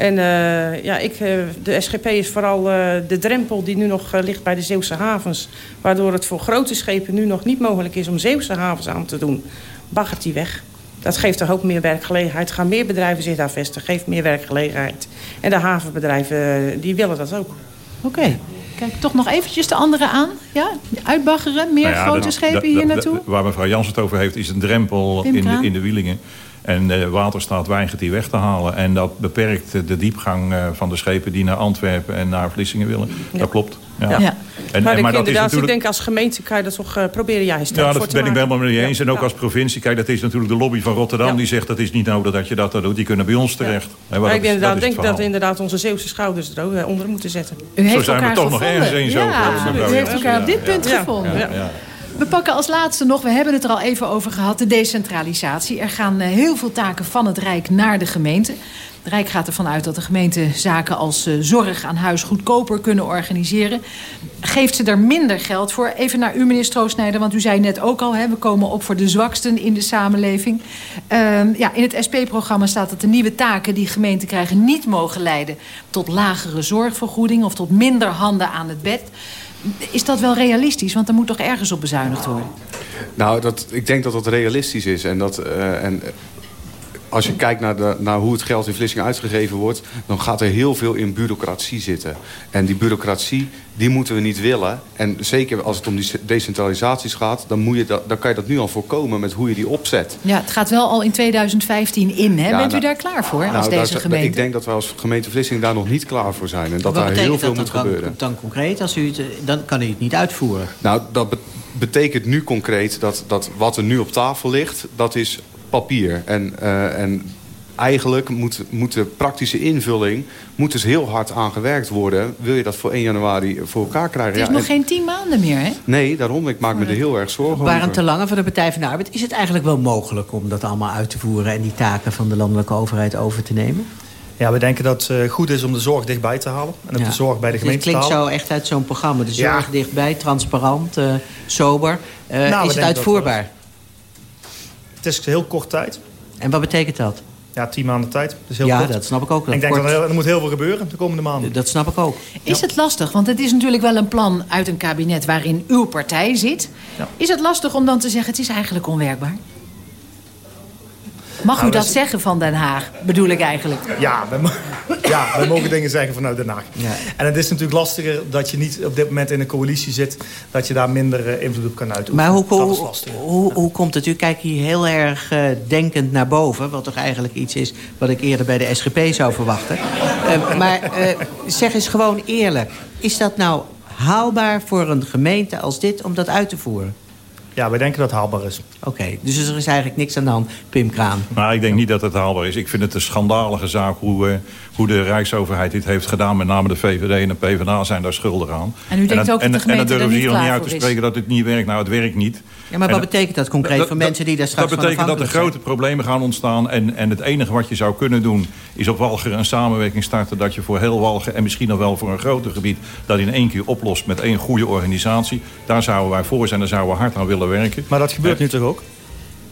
En uh, ja, ik, uh, de SGP is vooral uh, de drempel die nu nog ligt bij de Zeeuwse havens. Waardoor het voor grote schepen nu nog niet mogelijk is om Zeeuwse havens aan te doen. Baggert die weg. Dat geeft een hoop meer werkgelegenheid. Gaan meer bedrijven zich daar vestigen. Geeft meer werkgelegenheid. En de havenbedrijven die willen dat ook. Oké. Okay. Kijk, toch nog eventjes de andere aan. Ja? Uitbaggeren, meer nou ja, grote schepen hier naartoe. Waar mevrouw Jans het over heeft, is een drempel in de, in de wielingen. En de Waterstaat weigert die weg te halen. En dat beperkt de diepgang eh, van de schepen die naar Antwerpen en naar Vlissingen willen. Ja. Dat klopt. Ja. ja. En, maar, en, maar dat is natuurlijk... ik denk als gemeente kan je dat toch uh, proberen juist Ja, dat ben ik helemaal mee eens. En ook als provincie. Kijk, dat is natuurlijk de lobby van Rotterdam. Die zegt dat is niet nodig dat je dat doet. Die kunnen bij ons terecht. Ja. maar ik denk, dat, denk dat we inderdaad onze Zeeuwse schouders er onder moeten zetten. U heeft Zo zijn we toch gevonden. nog ergens eens over. U heeft elkaar op dit punt gevonden. We pakken als laatste nog, we hebben het er al even over gehad... de decentralisatie. Er gaan heel veel taken van het Rijk naar de gemeente. Het Rijk gaat ervan uit dat de gemeente zaken als uh, zorg aan huis goedkoper kunnen organiseren. Geeft ze er minder geld voor? Even naar u, meneer Stroosnijder, want u zei net ook al... Hè, we komen op voor de zwaksten in de samenleving. Uh, ja, in het SP-programma staat dat de nieuwe taken die gemeenten krijgen... niet mogen leiden tot lagere zorgvergoeding of tot minder handen aan het bed... Is dat wel realistisch? Want er moet toch ergens op bezuinigd worden? Nou, dat, ik denk dat dat realistisch is. En, dat, uh, en als je kijkt naar, de, naar hoe het geld in Vlissingen uitgegeven wordt... dan gaat er heel veel in bureaucratie zitten. En die bureaucratie, die moeten we niet willen. En zeker als het om die decentralisaties gaat... dan, moet je dat, dan kan je dat nu al voorkomen met hoe je die opzet. Ja, het gaat wel al in 2015 in. Hè? Ja, Bent u nou, daar klaar voor als nou, deze gemeente? Ik denk dat we als gemeente Vlissingen daar nog niet klaar voor zijn. En dat daar heel veel moet gebeuren. Dan concreet, als u het, dan kan u het niet uitvoeren. Nou, dat betekent nu concreet dat, dat wat er nu op tafel ligt... dat is papier. En, uh, en eigenlijk moet, moet de praktische invulling moet dus heel hard aan gewerkt worden. Wil je dat voor 1 januari voor elkaar krijgen? Het is nog geen tien maanden meer, hè? Nee, daarom. Ik maak me er heel erg zorgen over. Barend te Lange van de Partij van de Arbeid. Is het eigenlijk wel mogelijk om dat allemaal uit te voeren... en die taken van de landelijke overheid over te nemen? Ja, we denken dat het uh, goed is om de zorg dichtbij te halen. En ook de zorg bij de gemeente te halen. Het klinkt zo echt uit zo'n programma. De zorg ja. dichtbij, transparant, uh, sober. Uh, nou, is het uitvoerbaar? Het is heel kort tijd. En wat betekent dat? Ja, tien maanden tijd. Dat is heel ja, kort. dat snap ik ook. Dat ik denk dat er, er, moet heel veel gebeuren de komende maanden. Dat snap ik ook. Is het lastig? Want het is natuurlijk wel een plan uit een kabinet waarin uw partij zit. Ja. Is het lastig om dan te zeggen, het is eigenlijk onwerkbaar? Mag nou, u dat, zeggen van Den Haag, bedoel ik eigenlijk? Ja, we, ja, we mogen dingen zeggen vanuit Den Haag. Ja. En het is natuurlijk lastiger dat je niet op dit moment in een coalitie zit... dat je daar minder uh, invloed op kan uitoefenen. Maar hoe, hoe, hoe, hoe, komt het? U kijkt hier heel erg uh, denkend naar boven... wat toch eigenlijk iets is wat ik eerder bij de SGP zou verwachten. Uh, maar zeg eens gewoon eerlijk. Is dat nou haalbaar voor een gemeente als dit om dat uit te voeren? Ja, wij denken dat het haalbaar is. Oké, dus er is eigenlijk niks aan de hand, Pim Kraan. Maar ik denk niet dat het haalbaar is. Ik vind het een schandalige zaak hoe, uh, hoe de Rijksoverheid dit heeft gedaan. Met name de VVD en de PvdA zijn daar schuldig aan. En u denkt en, ook en, dat de gemeente En dan durven ze hier niet uit te spreken dat het niet werkt. Nou, het werkt niet. Ja, maar wat betekent dat concreet dat, voor mensen die daar straks Dat betekent dat er grote problemen gaan ontstaan. En, en het enige wat je zou kunnen doen... is op Walger een samenwerking starten... dat je voor heel Walger en misschien nog wel voor een groter gebied... dat in één keer oplost met één goede organisatie. Daar zouden wij voor zijn. Daar zouden we hard aan willen werken. Maar dat gebeurt nu toch ook?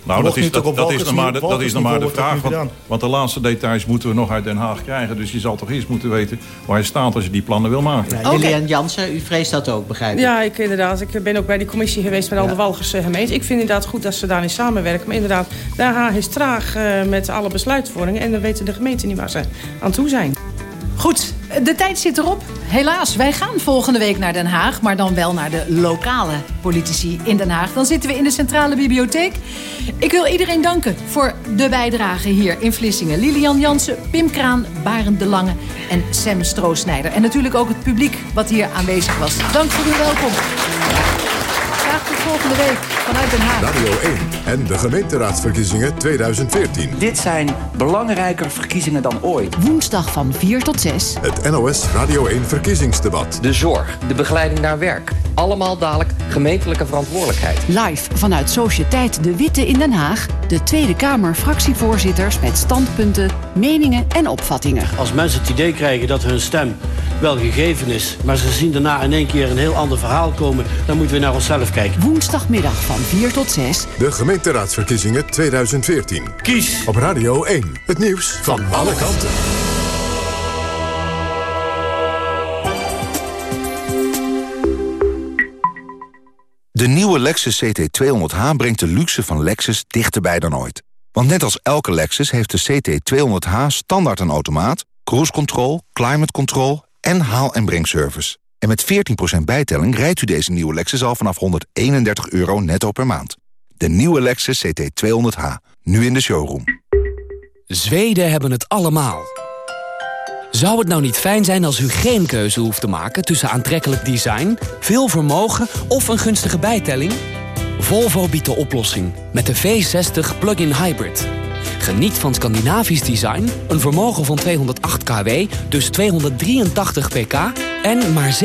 Nou, dat is, dat, dat, is nog maar de, dat is nog maar de vraag. Want, want, de laatste details moeten we nog uit Den Haag krijgen. Dus je zal toch eerst moeten weten waar je staat als je die plannen wil maken. Ja, Lilian Jansen, u vreest dat ook, begrijp ik? Ja, ik inderdaad. Ik ben ook bij die commissie geweest met al de Walgerse gemeenten. Ik vind inderdaad goed dat ze daarin samenwerken. Maar inderdaad, Den Haag is traag uh, met alle besluitvormingen. En dan weten de gemeenten niet waar ze aan toe zijn. Goed, de tijd zit erop. Helaas, wij gaan volgende week naar Den Haag... maar dan wel naar de lokale politici in Den Haag. Dan zitten we in de Centrale Bibliotheek. Ik wil iedereen danken voor de bijdrage hier in Vlissingen. Lilian Jansen, Pim Kraan, Barend de Lange en Sam Stroosnijder. En natuurlijk ook het publiek wat hier aanwezig was. Dank voor uw welkom. Graag tot volgende week vanuit Den Haag. Radio 1 en de gemeenteraadsverkiezingen 2014. Dit zijn belangrijker verkiezingen dan ooit. Woensdag van 4 tot 6. Het NOS Radio 1 verkiezingsdebat. De zorg, de begeleiding naar werk. Allemaal dadelijk gemeentelijke verantwoordelijkheid. Live vanuit Sociëteit De Witte in Den Haag. De Tweede Kamer fractievoorzitters met standpunten, meningen en opvattingen. Als mensen het idee krijgen dat hun stem wel gegeven is... maar ze zien daarna in één keer een heel ander verhaal komen... dan moeten we naar onszelf kijken. Woensdagmiddag van 4 tot 6. De gemeenteraadsverkiezingen 2014. Kies op Radio 1. Het nieuws van, van alle kanten. De nieuwe Lexus CT200H brengt de luxe van Lexus dichterbij dan ooit. Want net als elke Lexus heeft de CT200H standaard een automaat, cruise control, climate control en haal- en brengservice. En met 14% bijtelling rijdt u deze nieuwe Lexus al vanaf 131 euro netto per maand. De nieuwe Lexus CT200H, nu in de showroom. Zweden hebben het allemaal. Zou het nou niet fijn zijn als u geen keuze hoeft te maken... tussen aantrekkelijk design, veel vermogen of een gunstige bijtelling? Volvo biedt de oplossing met de V60 Plug-in Hybrid. Geniet van Scandinavisch design, een vermogen van 208 kW, dus 283 pk... en maar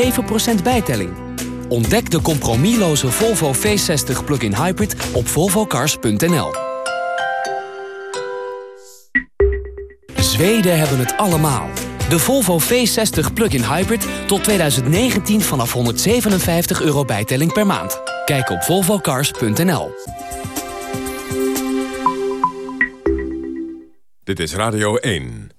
7% bijtelling. Ontdek de compromisloze Volvo V60 Plug-in Hybrid op volvocars.nl. Zweden hebben het allemaal. De Volvo V60 Plug-in Hybrid tot 2019 vanaf 157 euro bijtelling per maand. Kijk op volvocars.nl. Dit is Radio 1.